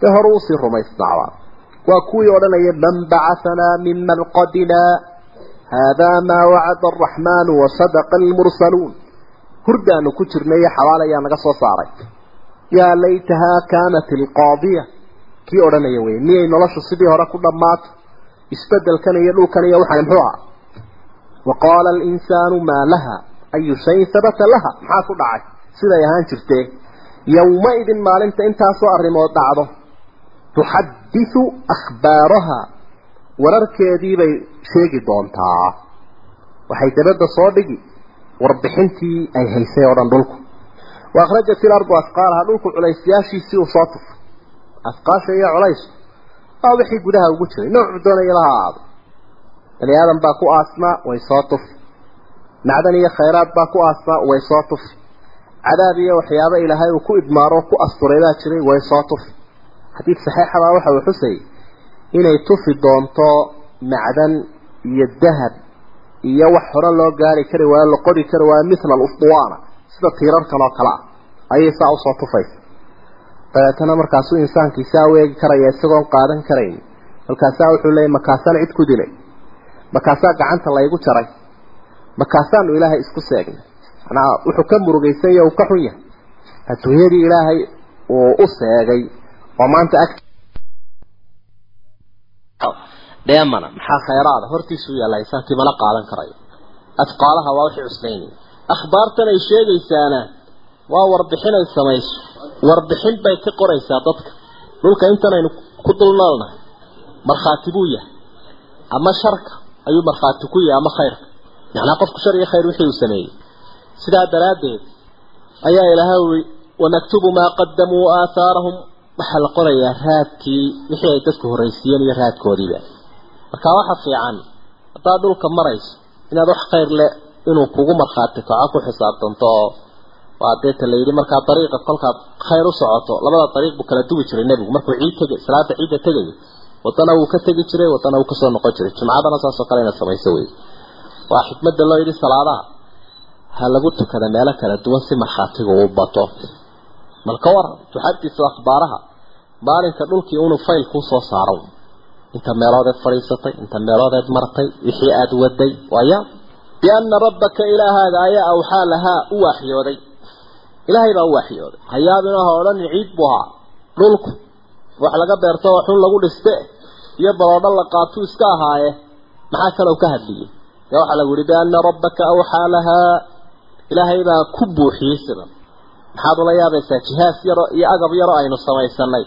dee hore u sii rumaysnaabaa waa kuwii odhanaya man bacahanaa min marqadina haadaa maa wacada araxmaanu wasadaqa almursaluun hurdaanu ku jirnay iyo xabaal ayaa naga soo saaray. Yaa laytahaa kaanat alqaadiya. Kii odhanaya wey miyay noloshu sidii hore ku dhammaato isbedelkan iyo dhulkan iyo waxaan muxuu ahaa? Wa qaala alinsaanu maa laha? Ayu shayin sabata laha? Maxaa ku dhacay? Siday ahaan jirtee yowmaidin maalinta intaasoo arrimood dhacdo tuxadisu akhbaaraha. Wararkeediibay sheegi doontaa. Waxay dabadda soo dhigi warbixintii ay haysay oo dhan dhulku. Wa akhrajat ilardu asqaalaha dhulku culaysyaashiisii uu soo tufay asqaasha iyo culays. Waa wixii gudaha ugu jiray. Noocu doonaya laha aado bani aadam baa ku aasnaa way soo tufi. Macdan iyo khayraad baa ku aasnaa way soo tufi. Cadaab iyo waxyaabo ilaahay uu ku idmaaro ku asturay baa jiray way soo tufi xadiid saxiixabaa waxa uu xusayay inay tufi doonto macdan iyo dahab iyo wax hore loo gaari kari waayo la qori kari waayo mithla alusduwaana sida tiirarkan oo kale ah. Ayay saa u soo tufaysa dabeetana markaasuu insaankii saa eegi karaya isagoon qaadan karayn. Markaasaa wuxuu leeyay makaasaan cid ku dilay. Markaasaa gacanta laygu jaray. Markaasaanu ilaahay isku seegnay. Manaa wuxuu ka murugaysan yahay uu ka xun yahay. Adduunyadii ilaahay uu u seegay oo maanta ag dheemana maxaa khayraada hortiisuu yaalla insaankii mana qaadan karayo afqaalaha waa wixii cusbaynaya akhbaartan ay sheegaysaana waa warbixin ay samayso. Warbixin bay ka qoraysaa dadka. Dhulka intanaynu ku dulnoolnahay markhaati buu yahay. Ama sharka ayuu markhaati ku yahay ama khayrka. Macnaa qofku shar iyo khayr wixii uu sameeyey. Sidaa daraaddeed ayaa ilaahay ui wanaktubu maa qadamuu aahaarahum waxaa la qorayaa raadkii wixii ay dadku horraysiiyeen iyo raadkoodiiba. Marka waxa fiican haddaad dhulka marayso inaad wax khayr leh inuu kugu markhaati kaco ku xisaabtanto oo waa deeta la yidhi markaa dariiqa kolkaad khayr u socoto labada dariiq buu kala duwi jiray nebigu. Markuu ciid tegay salaada ciidda tegayo wadana wuu ka tegi jiray wadana wuu ka soo noqon jiray. Jumcadana saasoo kale ina samayso wey waa xikmadda loo yidhi salaadaha. Ha lagu tukada meelo kala duwan si markhaatiga uu bato bal ka waran tuxadisu akhbaaraha maalinka dhulkii unu fayl kuu soo saaro inta meeloodeed fadhiisatay inta meeloodeed martay wixii aada waday. Waaya bianna rabbaka ilaahaaga ayaa awxaa lahaa u waaxyooday ilaahay baa u waaxyooday hayaabina ha odhan ciid buu ahaa. Dhulku wax laga beerto oo xun lagu dhiste iyo baloodho la qaatuu iska ahaaye. Maxaa kaloo ka hadliyey? Dee waxaa lagu yihi bianna rabbaka awxaa lahaa. Ilaahay baa ku buuxiyey sidan maxaad ula yaabaysaa jihaas yaro iyo agab yaro aynu samaysanay.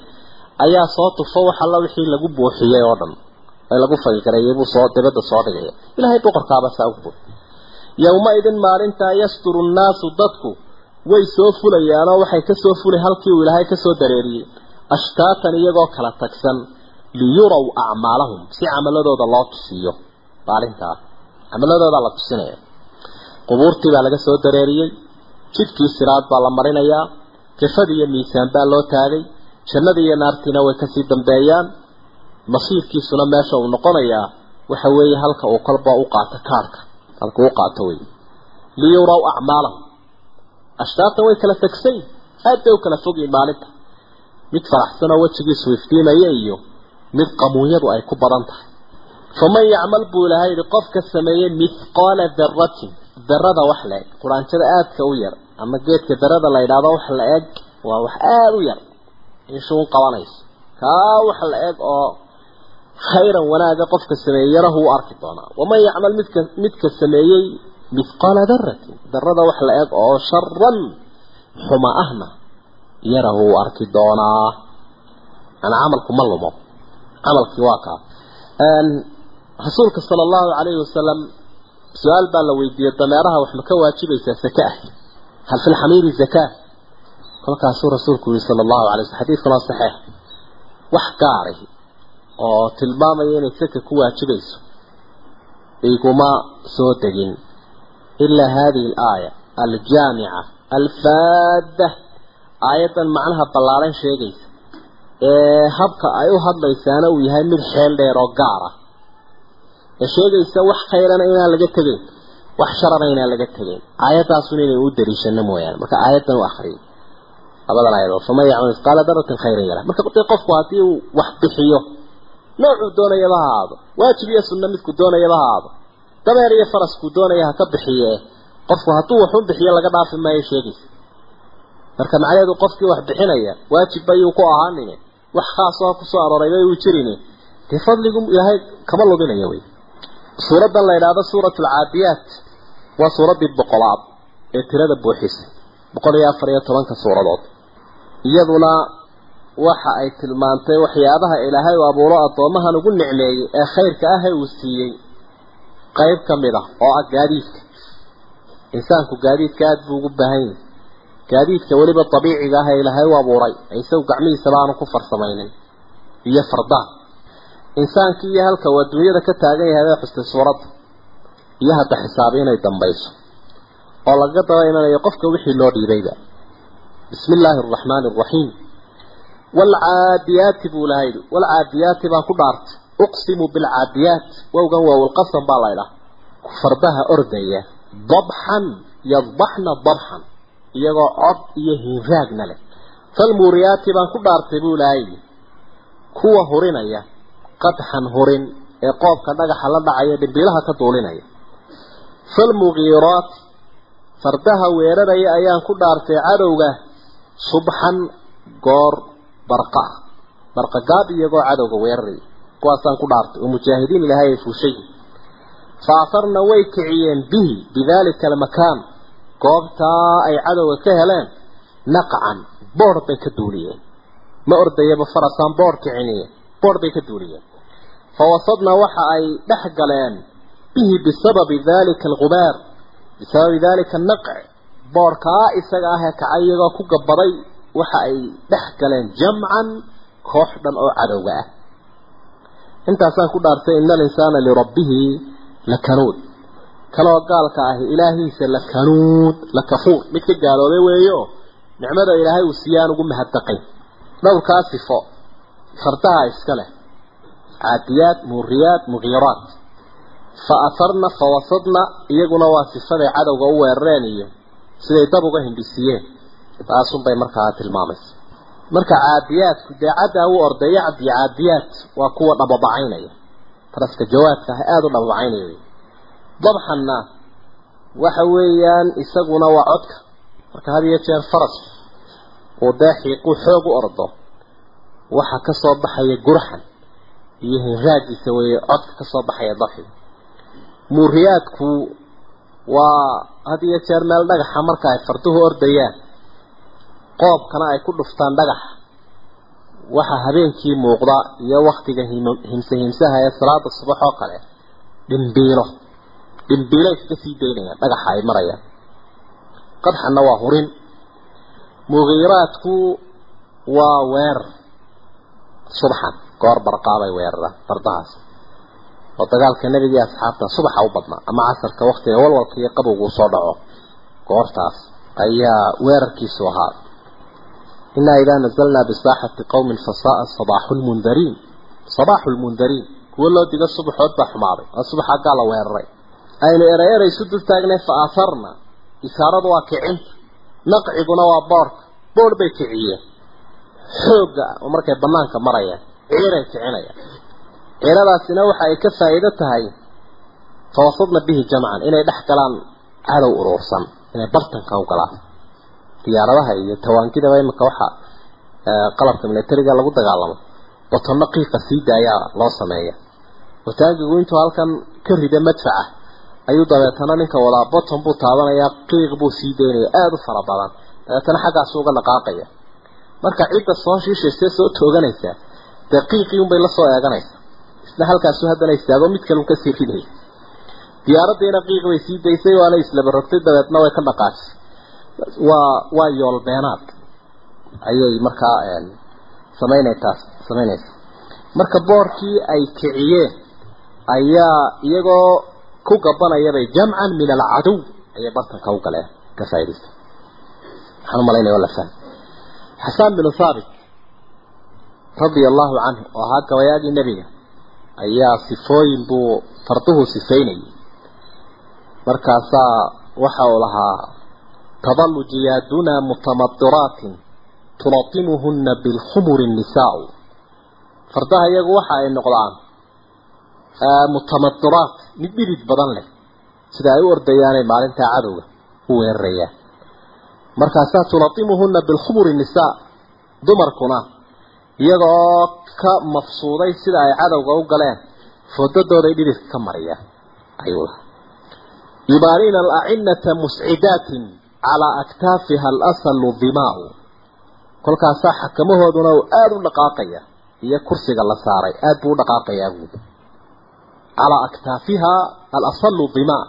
Ayaa soo tufo wax alla wixii lagu buuxiyey oo dhan. Ee lagu faylgareeyay buu soo dibadda soo dhigaya ilaahay boqorkaaba saa u buux yowma-idin maalintaa yasturu nnaasu dadku way soo fulayaanoo waxay ka soo fulay halkii uu ilaahay ka soo dareeriyey. Ashtaatan iyagoo kala tagsan liyuraw acmaalahum si camaladooda loo tusiyo. Maalintaa camaladooda la tusinaya qubuurtii baa laga soo dareeriyey jidkii siraad baa la marinayaa kafad iyo miisaan baa loo taagay jannadii iyo naartiina way ka sii dambeeyaan. Masiirkiisuna meesha uu noqonayaa waxa weeye halka uu kolba u qaato kaarka halka u qaato wey liyuraw acmaalahum. Ashtaatan way kala tegsayn aad bay u kala fogyiin maalinta. Mid faraxsanoo wejigiisu iftiimaya iyo mid qamuunyadu ay ku badan tahay. Faman yacmal buu ilahay yihi qofka sameeyey mithqaala daratin darada wax la eg. Quraanjada aadka u yar ama geedka darada la yidhaahdo wax la eg waa wax aada u yar. Inshuun qabanayso. Kaa wax la eg oo khayran wanaaga qofka sameeyey yarahu u arki doonaa. Waman yacmal midka midka sameeyey mithqaala daratin darada wax la eg oo sharan xuma ahna yarahu u arki doonaa. Ana camalku ma lumo. Camalkii waa kaa. Rasuulka sala allahu calayhi wasalam su'aal baa la weydiiyey dameeraha wax ma ka waajibaysaa saka ah hal fi lxamiiri zakaa kolkaasuu rasuulku yihi sala allahu alay waslam xadiidkan waa saxiix wax gaaray oo tilmaamaya inay saka ku waajibayso iguma soo degin ilaa hadihi alaaya aljaamica alfaadda aayaddan macnaha ballaaran sheegaysa ee habka ay u hadlaysaana uu yahay mid xeel dheer oo gaar ah ee sheegaysa wax khayrana inaan laga tegeyn wax sharana inaan laga tegeyn aayadaasun inay u dariishano mooyaane. Marka aayaddan u akriyay labadan aayadood faman yacmal misqaala daratin khayran yara. Marka dee qofku haddii uu wax bixiyo noocuu doonayaba ha ahaado. Waajib iyo sunno midku doonayaba ha ahaado. Dabeer iyo faraskuu doonaya ha ka bixiye. Qofku hadduu waxun bixiyo laga dhaafi maayo sheegaysa. Marka macnaheedu qofkii wax bixinaya waajib bayuu ku ahaanine. Wax khaas oo ku soo arooray bay uu jirin dee fadligu ilaahay kama lubinaya wey suuraddan la yidhaahdo suuratu alcaadiyaat waa suuraddii boqolaad ee tirada buuxisay boqol iyo afar iyo tobanka suuradood. Iyaduna waxa ay tilmaantay waxyaabaha ilaahay uu abuuro addoomahan ugu nicmeeyey ee khayrka ah ee uu siiyey. Qayb ka mid ah oo ah gaadiidka. Insaanku gaadiidka aada buu ugu baahan yahay. Gaadiidka weliba dabiiciga ah ilaahay u abuuray isagu gacmihiisaba aanu ku farsamaynin. Iyo fardaha insaankii iyo halka uu adduunyada ka taagan yahay bay xustay suuradda iyo hadda xisaabi inay dambayso. Oo lagaga daba imanayo qofka wixii loo dhiibayba bismi illaahi araxmaani araxiim waalcaadiyaati buu lahay waalcaadiyaati baan ku dhaartay uqsimu bilcaadiyaat wowgan waawlqasam baa laydhaha fardaha ordaya. Dabxan yadbaxna dabxan. Iyagoo cod iyo hinraagna leh. Falmuuriyaati baan ku dhaartay buu lahay kuwa hurinaya qadxan hurin ee qoobka dhagaxa la dhacaya dhimbilaha ka duulinaya falmugiiraati fardaha weeraraya ayaan ku dhaartay cadowga subxan goor barqa. Barqa gaab iyagoo cadowga weeraraya. Kuwaasaan ku dhaartay oo mujaahidiin ilaahay ay fuushay. Fa asarna way kiciyeen bihi bidaalika almakaan. Goobtaa ay cadowga ka heleen naqcan boodh bay ka duuliyeen. Ma ordayaba farasaan boodh kiciniye boodh bay ka duuliyeen fawasadna waxa ay dhex galeen bihi bisababi dalika alqubaar bisababi dalika anaqc boodhkaa isaga ah ee kacay iyagoo ku gabaday waxa ay dhex galeen jamcan koox dhan oo cadowga ah intaasaan ku dhaartay ina alinsaana lirabbihi lakanuud kaloo gaalka ahi ilaahiisa lakanuud lakafuur mid ka gaaloobay weeyo nicmada ilaahay uu siiyaan ugu mahadnaqay dhowrkaa sifo fardaha iska leh caadiyaat muuriyaat mugiiraat fa aharna fa wasadna iyaguna waa sifaday cadowga u weerareen iyo siday dab uga hindhisiyeen. Taasunbay markaa tilmaamaysa. Marka caadiyaadku dee caddaa u ordaya cabdi caadiyaad waa kuwa dhababacaynaya. Faraska jawaadka ah aada u dhababacaynaya dabxanna waxa weeyaan isaguna waa codka. Marka had iyo jeer faras uu dee xiiquu xoog u ordo waxa ka soo baxaya gurxan iyo hinraagiisa weeye codka ka soo baxaya daxiga muuriyaadku waa had iyo jeer meel dhagaxa marka ay farduhu ordayaan qoobkana ay ku dhuftaan dhagaxa. Waxa habeenkii muuqda iyo waktiga himse himsaha ee salaada subax oo kale dhimbiilo dhimbiilay iska sii daynayaan dhagaxa ay marayaan. Qadxanna waa hurin. Mugiiraadku waa weerar subaxan goor barqaabay weeraraan fardahaas. Oo dagaalka nebiga iyo asxaabta subaxa u badnaa ama casarka waktiga walwalka iyo qabowgu soo dhaco. Goortaas ayaa weerarkiisu ahaa. Inaa idaa nazalnaa bisaaxati qowmin fasaaa sabaaxu lmundariin sabaaxu lmundariin kuwo loo diga subaxood baa xumaaday waa subaxa aggaa la weeraray. Aynu eray eray isu dul taagnay fa aharna isaaradu waa kicinta naqciguna waa boorhka boorh bay kiciyeen xoogga oo markay banaanka marayaan ciiray kicinayaan ciiradaasina waxa ay ka faa'iido tahay tawasadna bihi jamcan inay dhex galaan cadow uruursan inay bartanka u galaan. Diyaaradaha iyo tawaangidaba imika waxa qalabka militariga lagu dagaalamo. Watanno qiiqa sii daayaa loo sameeya. Wataangigu intuu halkan ka rida madfaca ayuu dabeetana ninka wadaa boton buu taabanayaa qiiq buu sii daynaya aada u fara badan dabeetana xaggaasu uga dhaqaaqaya. Marka cidda soo shiishaysa soo tooganaysaa dee qiiqii unbay la soo eeganaysa. Isna halkaasu haddana istaago mid kale un ka sii ridaya diyaaraddiina qiiq bay sii daysay waana islaba rogtay dabeetna way ka dhaqaajisay waa waa yoolbeenaad ayay markaa samaynaytaas samaynaysa marka boorkii ay kiciyeen ayaa iyagoo ku gabanayabay jamcan min alcadow ayay bartanka u galeen ka faaidaysta waxaan u malaynaya waa la fahmi. Xasaan binu thaabit radia allahu canhu oo ahaa gabayaagii nebiga ayaa sifooyin buu farduhu sifaynayay. Markaasaa waxa uu lahaa tadalu jiyaaduna mutamadiraatin tulatimuhuna bilkhumuri nisaau fardaha iyagu waxa ay noqdaan mutamadiraat mid dhidid badan leh sida ay u ordayaanay maalintaa cadowga u weerarayaan markaasaa tulatimuhuna bilkhumuri nisaa dumarkuna iyaga oo ka mafsuuday sida ay cadowga u galeen foodadooday dhididka ka mariyaan ayuu lahaa yubaaniina alacinata muscidaatin calaa aktaafiha alasalu dimaau kolkaasaa xakamahooduna uu aada u dhaqaaqaya iyo kursiga la saaray aada buu u dhaqaaqayaa buudi calaa aktaafiha alasalu dimaa.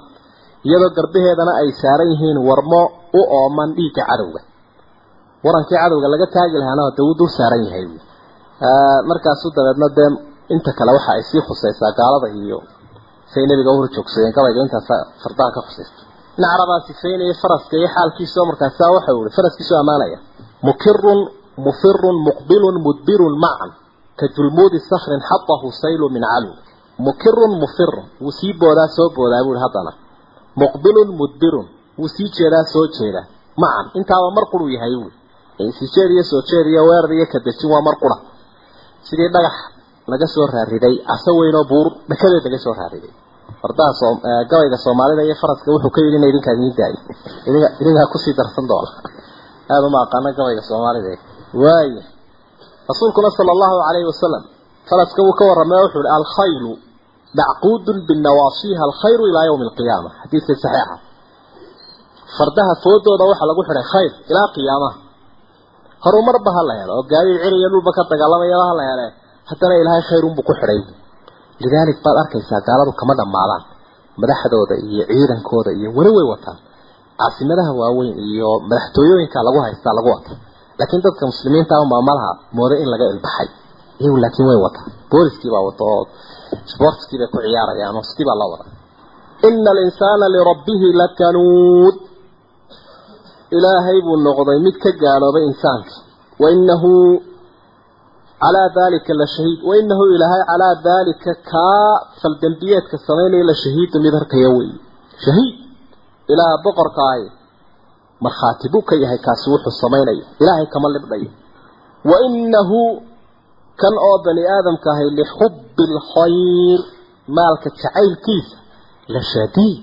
Iyadoo garbaheedana ay saaran yihiin warmo u ooman dhiigga cadowga. Warankii cadowga laga taagi lahaana dee wuu dul saaran yahay markaasu dabeedna dee inta kale waxa ay sii khusaysaa gaalada iyo say nabiga u horjoogsadeen gabayga intaas fardaha ka khusaysta in carabaa sifeynaya faraska iyo xaalkiisao markaasaa waxau ihi faraskiisu ammaanaya mukirun mufirun muqbilun mudbirun macan ka julmuudi sakrin xatahu saylu min calu mukirun mufirun wuu sii boodaa soo boodaa buuhi haddana. Muqbilun mudbirun. Wuu sii jeedaa soo jeedaa. Macan intaaba mar quru yahay buui sii jeed iyo soo jeed iyo weerar iyo kadejin waa mar qura sidii dhagax laga soo raariday caso weynoo buur dhakadeed laga soo raariday. Fardaha soo gabayga soomaalida iyo faraska wuxuu ka yidhi ina idinkaa idiin daayo idinka idinkaa ku sii darsan doona aada uma aqaano gabayga soomaalida. Waaya rasuulkuna sala allahu calayhi wasalam faraska wuu ka warramay wuxuu ihi alkhaylu macquudun binawaasiha alkhayru ilaa yawmi alqiyaama xadiidka saxiixa. Fardaha foodooda waxaa lagu xidhay khayr ilaa qiyaamaha horumarba ha la helo. Oo gaadiid ciriyo dhulba ka dagaalamayaba ha la hele. Haddana ilaahay khayrunbuu ku xidhay lidaalik baad arkaysaa gaaladu kama dhammaadaan. Madaxdooda iyo ciidankooda iyo weli way wataan. Caasimadaha waaweyn iyo madaxtooyooyinka lagu haystaa lagu wata laakiin dadka muslimiinta maamalaha mooda in laga ilbaxay. Iyagu laakiin way wataan. Booliskii baa wata oo sportskii bay ku ciyaarayaan oo sidii baa la wada ina alinsaana lirabbihi lakanuud ilaahay buu noqday mid ka gaaloobay insaanka. Wainahu calaa daalika la shahiid. Wainahu ilaahay calaa daalika kaa faldembiyeedka samaynaya la shahiidu mid harkaya weeye. Shahiid? Ilaaha boqorka ahi markhaati buu ka yahay kaasi wuxuu samaynayo ilaahay kama libdhayo. Wainahu kan oo bani aadamka ahay lixubbi alkhayr maalka jacaylkiisa la shadiid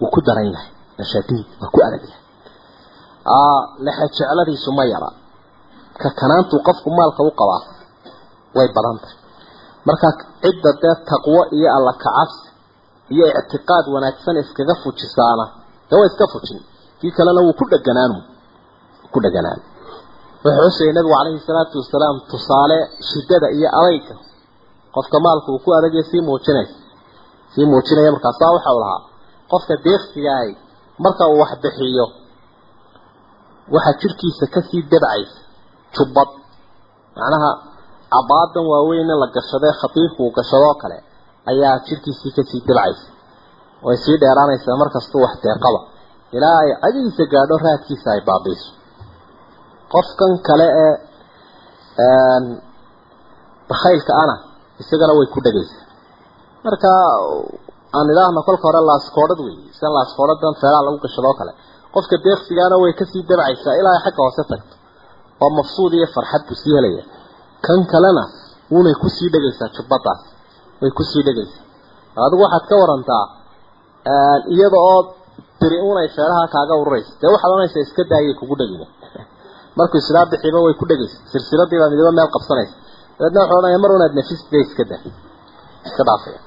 wuu ku daran yahay. La shadiid waa ku adag yahay lexe jecladiisu ma yara ka kanaantuu qofku maalka u qabaa way badan tahay marka cidda dee taqwo iyo alla kacabsi iyo ictiqaad wanaagsan iskaga fujisaana dee way iska fujin kii kalena wuu ku dheganaan ku dheganaan wuxuu xusayay nabigu calayhi salaatu wasalaam tusaale shidada iyo adayga qofka maalku uu ku adagaya sii muujinaysa sii muujinaya markaasaa waxau lahaa qofka deeqsigaahi marka uu wax bixiyo waxaa jirkiisa ka sii dabcaysa. Jubbad macnaha cabaadan waaweyn in la gashadee khatiifku uu gashadoo kale ayaa jirkiisii ka sii dabcaysa. Way sii dheeraanaysaa markastuu wax deeqaba. Ilaa ay cadiisa gaadho raadkiisa ay baabiiso qofkan kale ee bakhaylka ana isagana way ku dhegaysaa marka aan idhaahno kolka hore laaskoodhad wey sidan laaskoodhadan feeraha lagu gashadoo kale qofka deeqsigaana way ka sii dabcaysaa ilaa ay xagga hoose tagto. Oo mafsuud iyo farxad buu sii helaya kan kalena wuunay ku sii dhegaysaa jubbadaas way ku sii dhegaysaa adigu waxaad ka warantaa iyada oo biri unay feeraha kaaga ururaysa. Dee waxaad ohanaysaa iska daayay kugu dhegina markuu islaa bixiba way ku dhegaysa silsiladiibaa midiba meel qabsanaysa. Dabeedna wuxuu odhanaya mar unaad nafisda iska daa iska dhaafaya.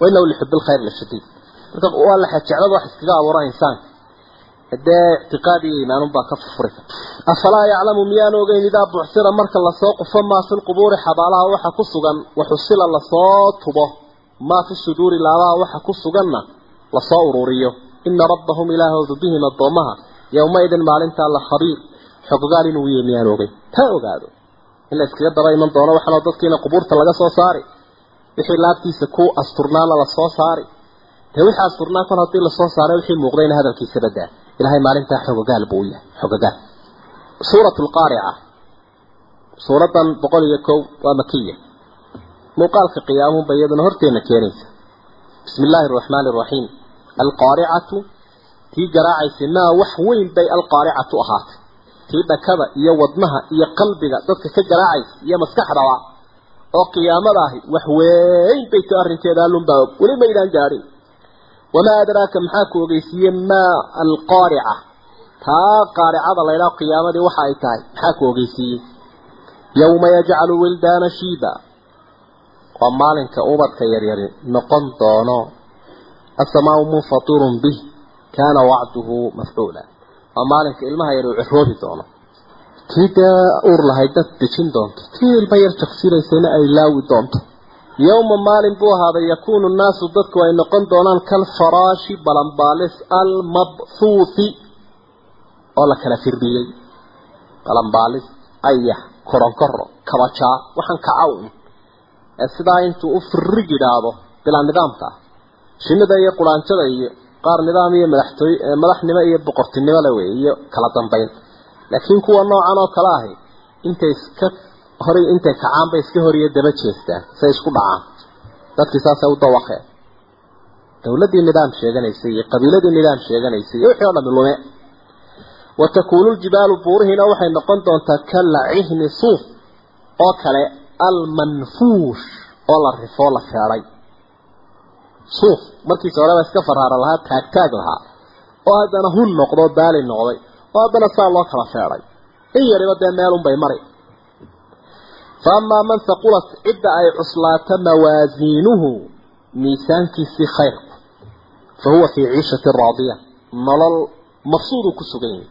Wainahu lixub lkhayr lashadiid marka waa la jeclada wax iskaga abuura insaanka dee ictiqaad iyo iimaanun baa ka furfuri karta afalaa yaclamu miyaan ogeyn idaa bucsira marka la soo qufo maa fi lqubuuri xabaalaha waxa ku sugan waxusila la soo tubo. Maa fi suduuri laabaha waxa ku suganna la soo ururiyo. Ina rabbahum ilaahoodu bihim addoomaha yowmaidin maalintaa la khabiir xogogaal inuu yahay miyaan ogeyn. Ha ogaado. In la iskaga daba iman doono waxaanoo dadkiina qubuurta laga soo saari. Wixii laabtiisa ku asturnaana la soo saari. Dee wixii asturnaa kor haddii la soo saaray wixii muuqdayna hadalkiisa badaa ilahay maalintaa xogogaal buu yahay xogogaal suurat lqaarica suuradan boqol iyo kow waa makiya muuqaalka qiyaamuhunba iyaduna horteena keenaysa. Bismi illaahi araxmaani araxiim alqaaricatu tii garaacaysay maa wax weyn bay alqaaricatu ahaatay. Tii dhakada iyo wadnaha iyo qalbiga dadka ka garaacaysa iyo maskaxdaba oo qiyaamada ahi wax weyn bay ta arrinkeeda allunbaa og weli maydaan gaadhin wamaa adraaka maxaa ku ogeysiiyey maa alqaarica taa qaaricada laydhaha qiyaamadii waxa ay tahay maxaa ku ogeysiiyey yowma yajcalu wildaana shiiba waa maalinka ubadka yaryari noqon doono asamaau munfatirun bih kaana wacduhu mafcuula waa maalinka ilmaha yar uu ciroobi doono tii dee uur lahayd dad dejin doonto tii ilma yar jaqsinaysayna ay laawi doonto yowma maalin buu ahaaday yakuunu nnaasu dadku ay noqon doonaan kalfaraashi balanbaalis almabhuuthi oo la kala firdhiyey balanbaalis ayax koronkoro kabajaa waxaan kacawn ee sidaa intuu u firig yidhaahdo bilaa nidaamka ah iyo quraanjada iyo qaar nidaam iyo madaxtooy madaxnimo iyo boqortinimo le wey iyo kala dambayn. Laakiin kuwa noocan oo kale ahi intay iska horay intay kacaan bay iska horiyo daba jeestaan say isku dhacaan. Dadkii saasay u dawaqeen dawladdii nidaam sheeganaysay iyo qabiiladii nidaam sheeganaysay iyo wixii o dhami lume. Wa takuunu ljibaalu buurihiina waxay noqon doontaa kalacihni suuf oo kale almanfuush oo la rifoo la feeday suuf markiisa horeba iska faraara lahaa taagtaag lahaa. Oo haddana hun noqdo baali noqday. Oo haddana saa loo kala feeday in yariba dee meelunbay mari fa amaa man haqulat cidda ay cuslaato mawaasiinuhu miisaankiisii khayrku fa huwa fii ciishatin raadiya nolol mafsuuduu ku sugan yahay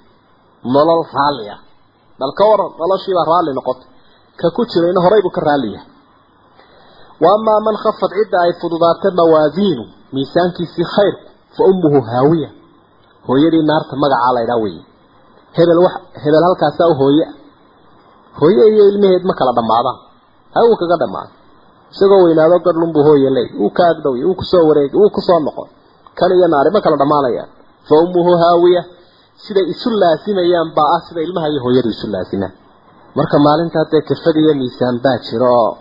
nolol raalli ah bal ka waran noloshiibaa raalli noqotay ka ku jirayna horay buu ka raalli yahay wa amaa man khafad cidda ay fududaato mawaasiinu miisaankiisii khayrku fa ummuhu haawiya hooyadii naarta magacaa hooye iyo ilmaheed ma kala dhammaadaan. Ha uu kaga dhammaado. Isagoo weynaado gadhlunbuu hooye leey uu ka agdhowya uu ku soo wareegi uu ku soo noqon. Kan iyo naari ma kala dhammaanayaan. Fa ummuhu haawiya. Siday isu laasimayaan baa ah sida ilmaha iyo hooyadu isu laasimaan marka maalintaa dee kafad iyo miisaan baa jiro oo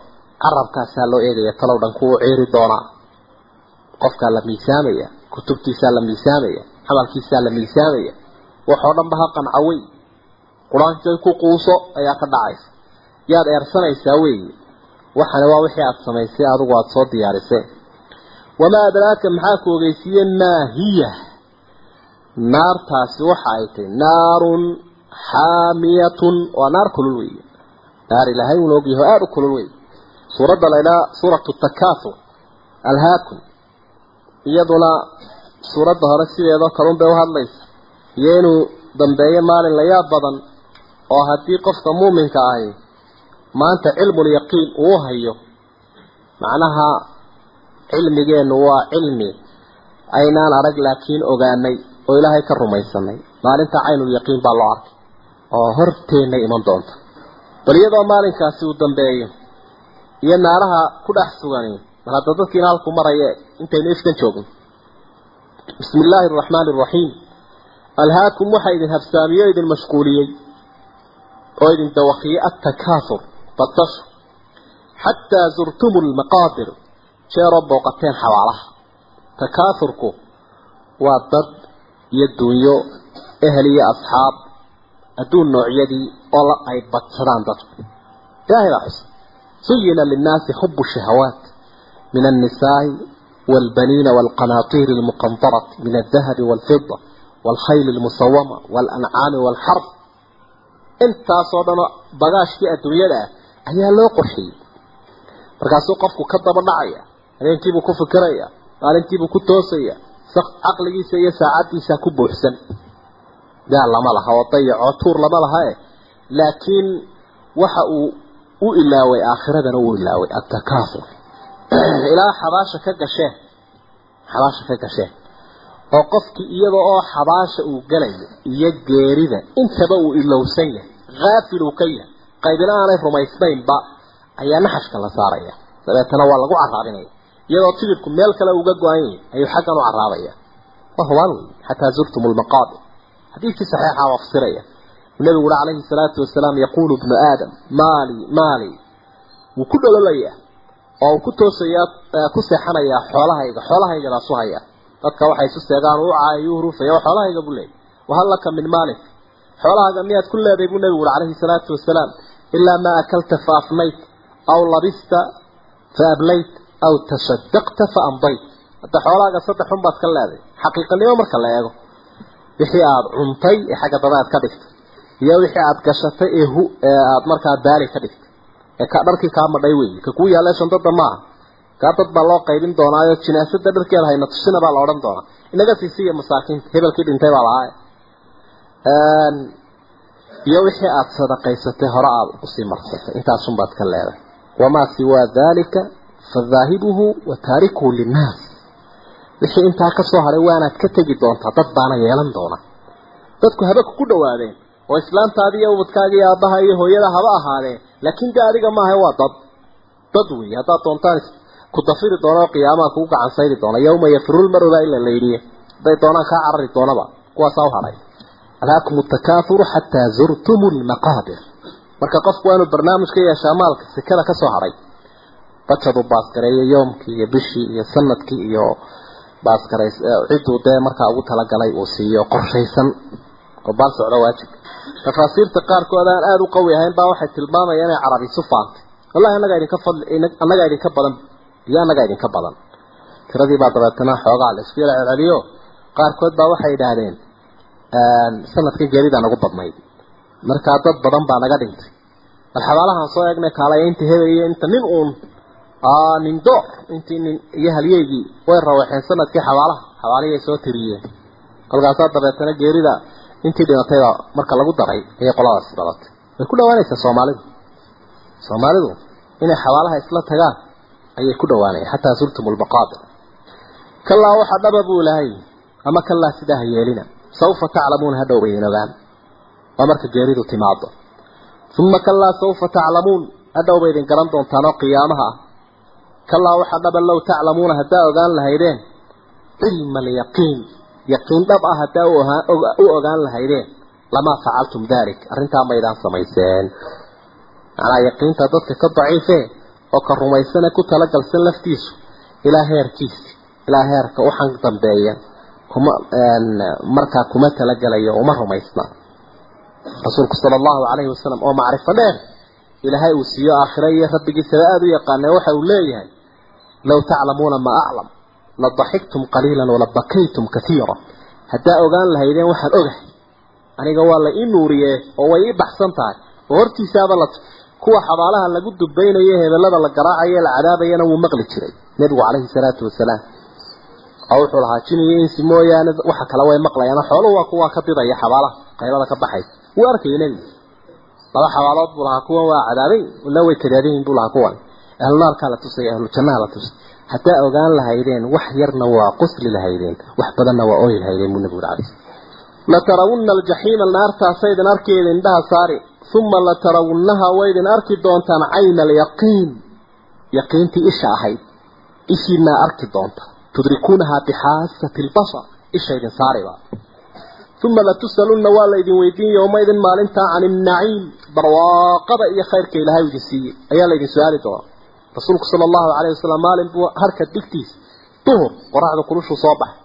carabkaasaa loo eegaya talow dhan kuwu ciiri doonaa. Qofkaa la miisaamaya kutubtiisaa la miisaamaya camalkiisaa la miisaamaya waxoo dhanba ha qancawey qur'aankay ku quuso ayaa ka dhacaysa. Yaad eersanaysaa weeye waxani waa wixii aada samaysay adigu aada soo diyaariseen wamaa adraaka maxaa ku ogeysiiye maa hiya naartaasi waxa ay tahy naarun xaamiyatun. Waa naar kulul weeye naar ilaahay uuna ogyahay oo aada u kulul wey suuradda laydhaha suuratu takaathur alhaakum iyaduna suuradda hore sideedoo kalun bay uhadlaysa iyo inuu dambeeyo maalin la yaab badan oo haddii qofka muuminka ahi maanta cilmul yaqiin uu hayo macnaha cilmigeennu waa cilmi. Aynaan arag laakiin ogaanay oo ilaahay ka rumaysanay. Maalinta caynul yaqiin baa loo arkay oo horteenna iman doonta. Bal iyadoo maalinkaasi uu dambeeyo iyo naaraha ku dhex sugani bal hadda dadkiina halku maraya intaynu ifkan joogno bismi illaahi araxmaani araxiim alhaakum waxaa idin habsaamiye o idin mashquuliyey oo idin dawakiyey attakaathur badasho xataa zurtumu lmaqaabir jeeroo booqateen xabaalaha takaathurku waa dad iyo dunyo ehel iyo asxaab adduun noocyadii oo ay badsadaan dadku ilaahay baa xusa zuyina linnaasi xubu shahawaat min annisaa'i waalbaniina waalqanaatiiri almuqandarati min aldahabi waalfida waalkhayli almusawama waalancaami waalxarb intaasoo dhanoo bagaashkii adduunyada ah ayaa loo qorxiyey markaasuu qofku ka daba dhacaya habeenkiibuu ku fikiraya maalintiibuu ku toosaya caqligiisa iyo saacaddiisa ku buuxsan. Gaal lama laha oo dayaco tuur lama laha eh. Laakiin waxa uu u ilaaway aakhiradana uu ilaaway attakaathur ilaa xabaasha ka gasheen xabaasha ka gasheen oo qofkii iyada oo xabaasha uu galayo iyo geerida intaba uu ilowsan yahay haafil uu ka yahay qaybina aanay rumaysnaynba ayaa naxashka la saaraya. Dabeetana waa lagu caraabinaya iyadoo tigidhku meel kale uga go-an yahay ayuu xaggan u caraabaya waa hubaan wey xataa zurtum lmaqaabir xadiidkii saxiixa waa fasiraya nabigu uri calayhi salaatu wasalaam yaquulu ibnu aadam maali maali. Wuu ku dhololayaa oo uu ku toosayaa ku seexanayaa xoolahayga xoolahaygadaas u haya dadka waxay isu seegaan u caayo u hurufaya oo xoolahayga buu leeyay wahal laka min maalik xoolahaaga miyaad ku leeday buu nabigu calayhi salaatu wasalaam ilaa maa akalta fa afnayt aw labista fa ablayt aw tasadaqta fa amdayt. Hadda xoolahaaga saddex xun baad ka leeday xaqiiqanimo marka la eego wixii aada cuntay ee xagga daba aad ka dhigtay iyo wixii aada gashatay ee hu ee aada markaa baali ka dhigtay ee ka dharkii kaa madhay weeye ka kuu yaalla shandada maaha kaa dad baa loo qaybin doonaayo jinaasada dharkeeda hayna tusina baa la odhan doonaa. Inaga siisiya masaakiinta hebelkii dhintay baa lahaa. Iyo wixii aada sadaqaysatay hore aada u sii marsatay intaasunbaad ka leedahay. Wamaa siwaa dalika fadaahibuhu wa taarikuhu linnaas. Wixii intaa ka soo haray waanaad ka tegi doontaa dad baana yeelan doona dadku haba ku dhawaadeen oo islaantaadi iyo ubadkaaga iyo aabbaha iyo hooyada haba ahaadeen laakiin de adiga maaha waa dad. Dad wey haddaad doontaan ku dafiri doona oo qiyaamaha kugu gacan sayri doona yawma yafirul maroba ila layidhiye hadday doonaan kaa carari doonaba kuwaasaa u hadhay alhaakum takaathuru xataa zurtum lmaqaabir marka qofku waa inuu barnaamij ka yeeshaa maalka sekada ka hadhay bajadu baaskareeyo yoomkii iyo bishii iyo sannadkii iyo baaskaray cidduu dee markaa ugu talagalay uu siiyo qorshaysan oo baal socdo waajib. Tafaasiirta qaarkood aan aada u qawi ahayn baa waxay tilmaamayaan inay carabi isu faantay wallahi annagaa idinka fadli annagaa idinka badan iyo annagaa idinka badan. Tiradii baa dabeetana xoogaa la isku yala celceliyo. Qaarkood baa waxay yidhaahdeen sannadkii geeridaa nagu badnayd. Markaa dad badan baa naga dhintay. Bal xabaalahaan soo eegnay kaalaya inta hebel iyo inta nin uun. Nin door. Intii nin iyo halyeygii way rawaxeen sannadkii xabaalaha. Xabaalihii soo tiriyeen. Kolkaasaa dabeetana geerida intii dhimatayba marka lagu daray ayay qoladaasi dhalatay way ku dhawaanaysaa soomaalidu. Soomaalidu inay xabaalaha isla tagaan ayay ku dhawaanayaan xataa surtum lmaqaabir kalaa waxa dhaba buu lahay ama kalaa sidaa ha yeelina. Sawfa taclamuuna hadhow baydin ogaan waa marka geeridu timaado uma kalaa sawfa taclamuun hadhow baydin garan doontaanoo qiyaamaha ah. Kalaa waxa dhaba low taclamuuna haddaa ogaan lahaydeen. Cilma alyaqiin. Yaqiin dhab ah haddaa u ogaan lahaydeen. Lamaa facaltum dalik arrintaa maydaan samayseen. Macnaa yaqiinta dadka ka daciife oo ka rumaysane ku talagalsan laftiisu. Ilaa heerkiisi. Ilaa heerka waxaan dambeeya. Kuma markaa kuma talagelayo uma rumaysna. Rasuulku sala allahu calayhi wasalam oo macrifo dheer ilaahay uu siiyo aakhira iyo rabbigiisaba aada u yaqaanay waxa uu leeyahay. Low taclamuuna maa aclam la daxiktum qaliilan wala bakaytum kaiira haddaa ogaan lahaydeen waxaan ogahay. Aniga waa la ii nuuriye oo way ii baxsan tahay. Oo hortiisaaba la kuwa xabaalaha lagu dubaynayo hebelada la garaacayo la cadaabayana wuu maqli jiray. Nebigu calayhi salaatu wasalaam. Oo wuxuu lahaa jin iyo insi mooyaane waxa kale way maqlayaan. Xooluhu waa kuwa ka didaya xabaalaha qaybada ka baxaysa wuu arkayay nebigu laba xabaalood buu lahaa kuwan waa cadaabay la way kadaadayin buu lahaa kuwan. Ahlu naarkaa la tusay ahlu la tusay. Haddaa ogaan lahaydeen wax yarna waa qusli lahaydeen wax badanna waa ooyi lahaydeen buu nebigu calayhi latarawunna aljaxiima naartaasaydin arkeeda indhaha saari uma latarawunnaha waydin arki doontaan cayna alyaqiin. Yaqiintii isha ahayd. Ishiinaa arki doonta. Tudrikuunahaa bixaasati lbasar ishaydin saariba. Uma latus'alunna waa laydin weydiin yowmaydin maalintaa can innaciim barwaaqada iyo khayrka ilaahay idin siiyey. Ayaa laydin su'aali doona rasuulku sala allahu calayhi wasalam maalin buu harka digtiisa duhur qoraxda kulushuu soo baxay.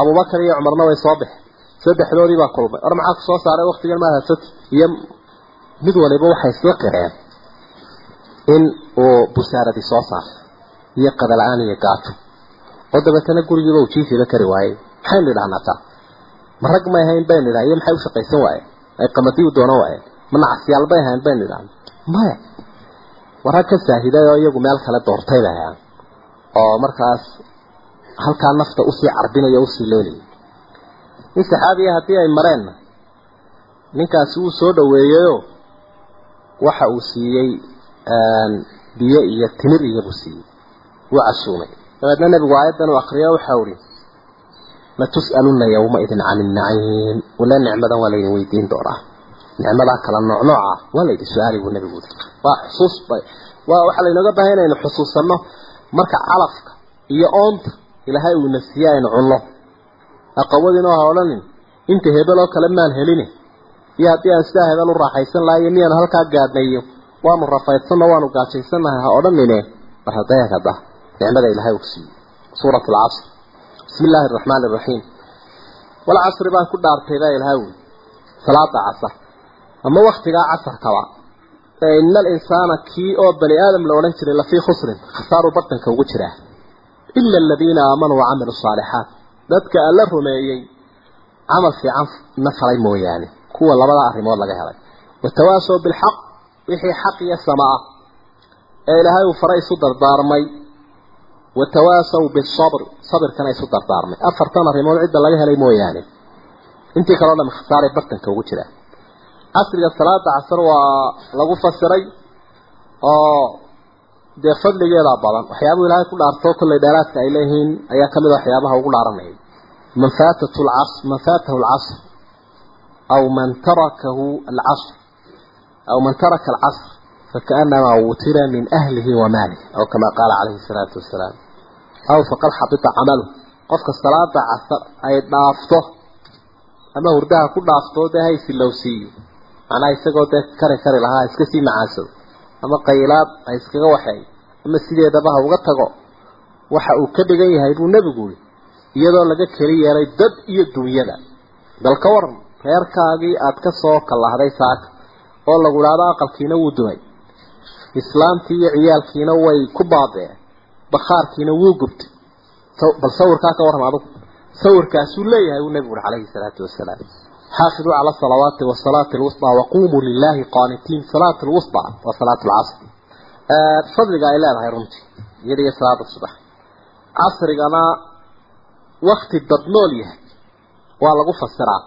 Abubakar iyo cumarna way soo baxeen. Saddexdoodii baa kulmay. War maxaa ku soo saaray waktigan maad hadsati iyo mid waliba waxay isla qireen in uu busaaradii soo saartay iyo qadala-aan iyo gaajo oo dabeetana gurigiiba uu jiifiba kari waayey maxaynu idhahnaa taa? Ma rag may ahayn baynu idhaha iyo maxay u shaqaysan waayeen ay qamadii u doonan waayeen ma nacasyaal bay ahayn baynu idhahna maya war rag ka saahiday oo iyagu meel kale doortay bay ahaan oo markaas halkaa nafta u sii carbinaya u sii leelaya nin saxaabiya haddii ay mareenna ninkaasi wuu soo dhaweeyeyoo waxa uu siiyey biyo iyo timir iyo buu siiyey. Wuu casuumay dabeedna nebigu aayaddan uu akriyo waxau ihi latus'alunna yawmaidin cani innaciim wala nicmadan waa laydin weydiin doonaa. Nicmadaa kala nooc nooca waa laydin su'aali buu nebigu uri waa xusuus waa waxaa laynooga baahay inaynu xusuusanno marka calafka iyo oonta ilaahay uu ina siiye aynu cunno. Aqawadinoo ha odhanin inta hebel oo kale maan heline iyo haddii aan sidaa hebel u raaxaysan lahay iyo miyaanu halkaa gaadnayo waanu rafaydsanno waanu gaajaysannahay ha odhanine. War hadaya kada nicmada ilaahay uu siiyey. Suurat alcasr bismi illaahi araxmaani araxiim walcasri baan ku dhaartay baa ilahay ui salaada casar ama waktigaa casarkaba ee ina alinsaana kii oo bani aadam la odhan jiray lafii khusrin khasaaruu bartanka ugu jiraa ila aladiina aamanuu wacamiluu saalixaat dadka alla rumeeyey camal fiican na falay mooyaane kuwa labada arrimood laga helay. Watawaasow bilxaq wixii xaq iyo sama ah. Ee ilaahay uu faray isu dardaarmay. Watawaasow bisabr sabirkana isu dardaarmay. Afartan arrimood cidda laga helay mooyaane. Intii kaleo dham khasaaray bartanka ugu jiraa casriga salaada casar waa lagu fasiray oo dee fadligeedaa badan. Waxyaabuhu ilaahay ku dhaarto kollay dheeraadka ay leeyihiin ayaa ka mid a waxyaabaha ugu dhaaranayay man faatat lcas man faatahu alcasr aw man tarakahu alcasr aw man taraka alcasr fakaanamaa wutira min ahlihi wa maalihi aw kama qaala calayhi salaatu wasalaam aw faqad xabita camalu qofka salaada casar ay dhaafto ama hurdaha ku dhaafto dee ha isilowsiiyo macnaha isagoo dee kari kari lahaa iska sii macaansado ama qaylaad ha iskaga waxeey ama sideedaba ha uga tago waxa uu ka dhigan yahay buu nebigu yiri iyadoo laga keli yeelay dad iyo dunyada bal ka waran reerkaagii aad ka soo kallahday saaka oo lagu idhaahdo aqalkiina wuu dumay. Islaamtii iyo ciyaalkiina way ku baabeen bakhaarkiina wuu gubtay. Bal sawirkaa ka warram adugu sawirkaasuu leeyahay uu nebigu uri calayhi salaatu wasalaam. Xaafiduu cala asalawaati wasalaati alwusطaa waqumuu lilahi qaanitiin salaat alwusطaa waa salaat alcasr fadliga ay leedahay runtii iyada iyo salaada subax. Casrigana wakti dad nool yahay waa lagu fasiraa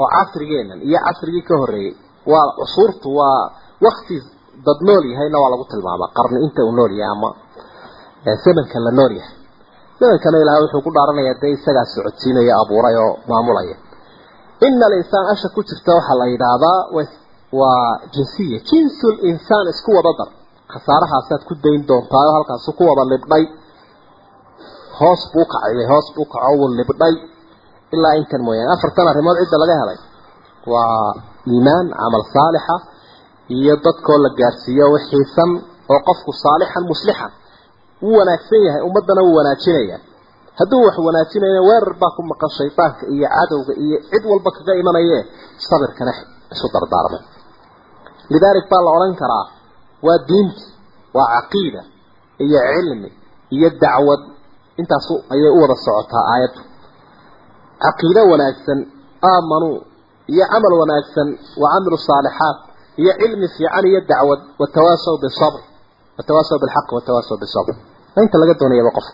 oo casrigeenan iyo casrigii ka horreeyey waa cusuurtu waa wakti dad nool yahayna waa lagu tilmaamaa qarni inta uu nool yahay ama zamanka la nool yahay. Zamankana ilahay wuxuu ku dhaaranayaa dee isagaa socodsiinaya abuuray oo maamulaya. Ina alinsaan asha ku jirta waxaa la yidhaahdaa waa jinsiya. Jinsul insaan isku wada dar. Khasaarahaasaad ku dayn doontaayoo halkaasu ku wada libdhay. Hoos buu kacayay hoos buu kaco wuu libdhay ilaa intan mooyaane afartan arrimood cidda laga helay waa iimaan camal saalixa iyo dadkoo la gaarsiiyo wixiisan oo qofku saalixan muslixan wuu wanaagsan yahay ummaddana wuu wanaajinaya hadduu wax wanaajinayna weerar baa ku maqan shaydaanka iyo cadowga iyo cid walba kaga imanaye sabirkana isu dardaarmay lidaalik baa la odhan karaa waa diinti waa caqiida iyo cilmi iyo dacwad intaasu ayay u wada socotaa aayaddu caqiido wanaagsan aamanuu iyo camal wanaagsan wa camilu saalixaat iyo cilmi fiican iyo dacwad watawaasaw bisabr watawaasaw bilxaq watawaasaw bisabr inta laga doonayaba qof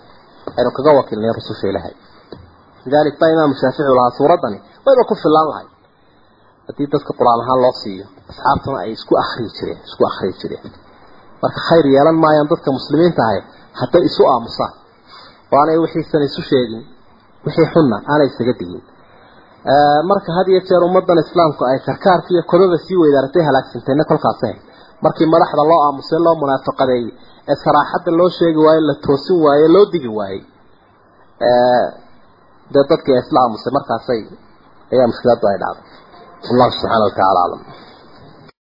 aynu kaga wakiilnay rususha ilaahay lidalik baa imaamu shaafici lahaa suuraddani wayba ku filaan lahay haddii dadka qur'aan ahaan loo siiyo asxaabtuna ay isku akrii jireen isku akrii jireen marka khayr yeelan maayaan dadka muslimiinta ahay hadday isu aamusaan oo aanay wixiisan isu sheegin wixii xunna aanay isaga digin. Marka had iyo jeer ummadan islaamku ay karkaarka iyo kodada sii weydaaratay halaagsantayna kolkaaseen. Markii madaxda loo aamusay loo munaafaqadeeyey ee saraaxadda loo sheegi waaye la toosin waaye loo digi waayey dee dadkii isla aamusay markaasay ayaa mushkiladdu ay dhacday. Wallahu subxaana wa tacala aclam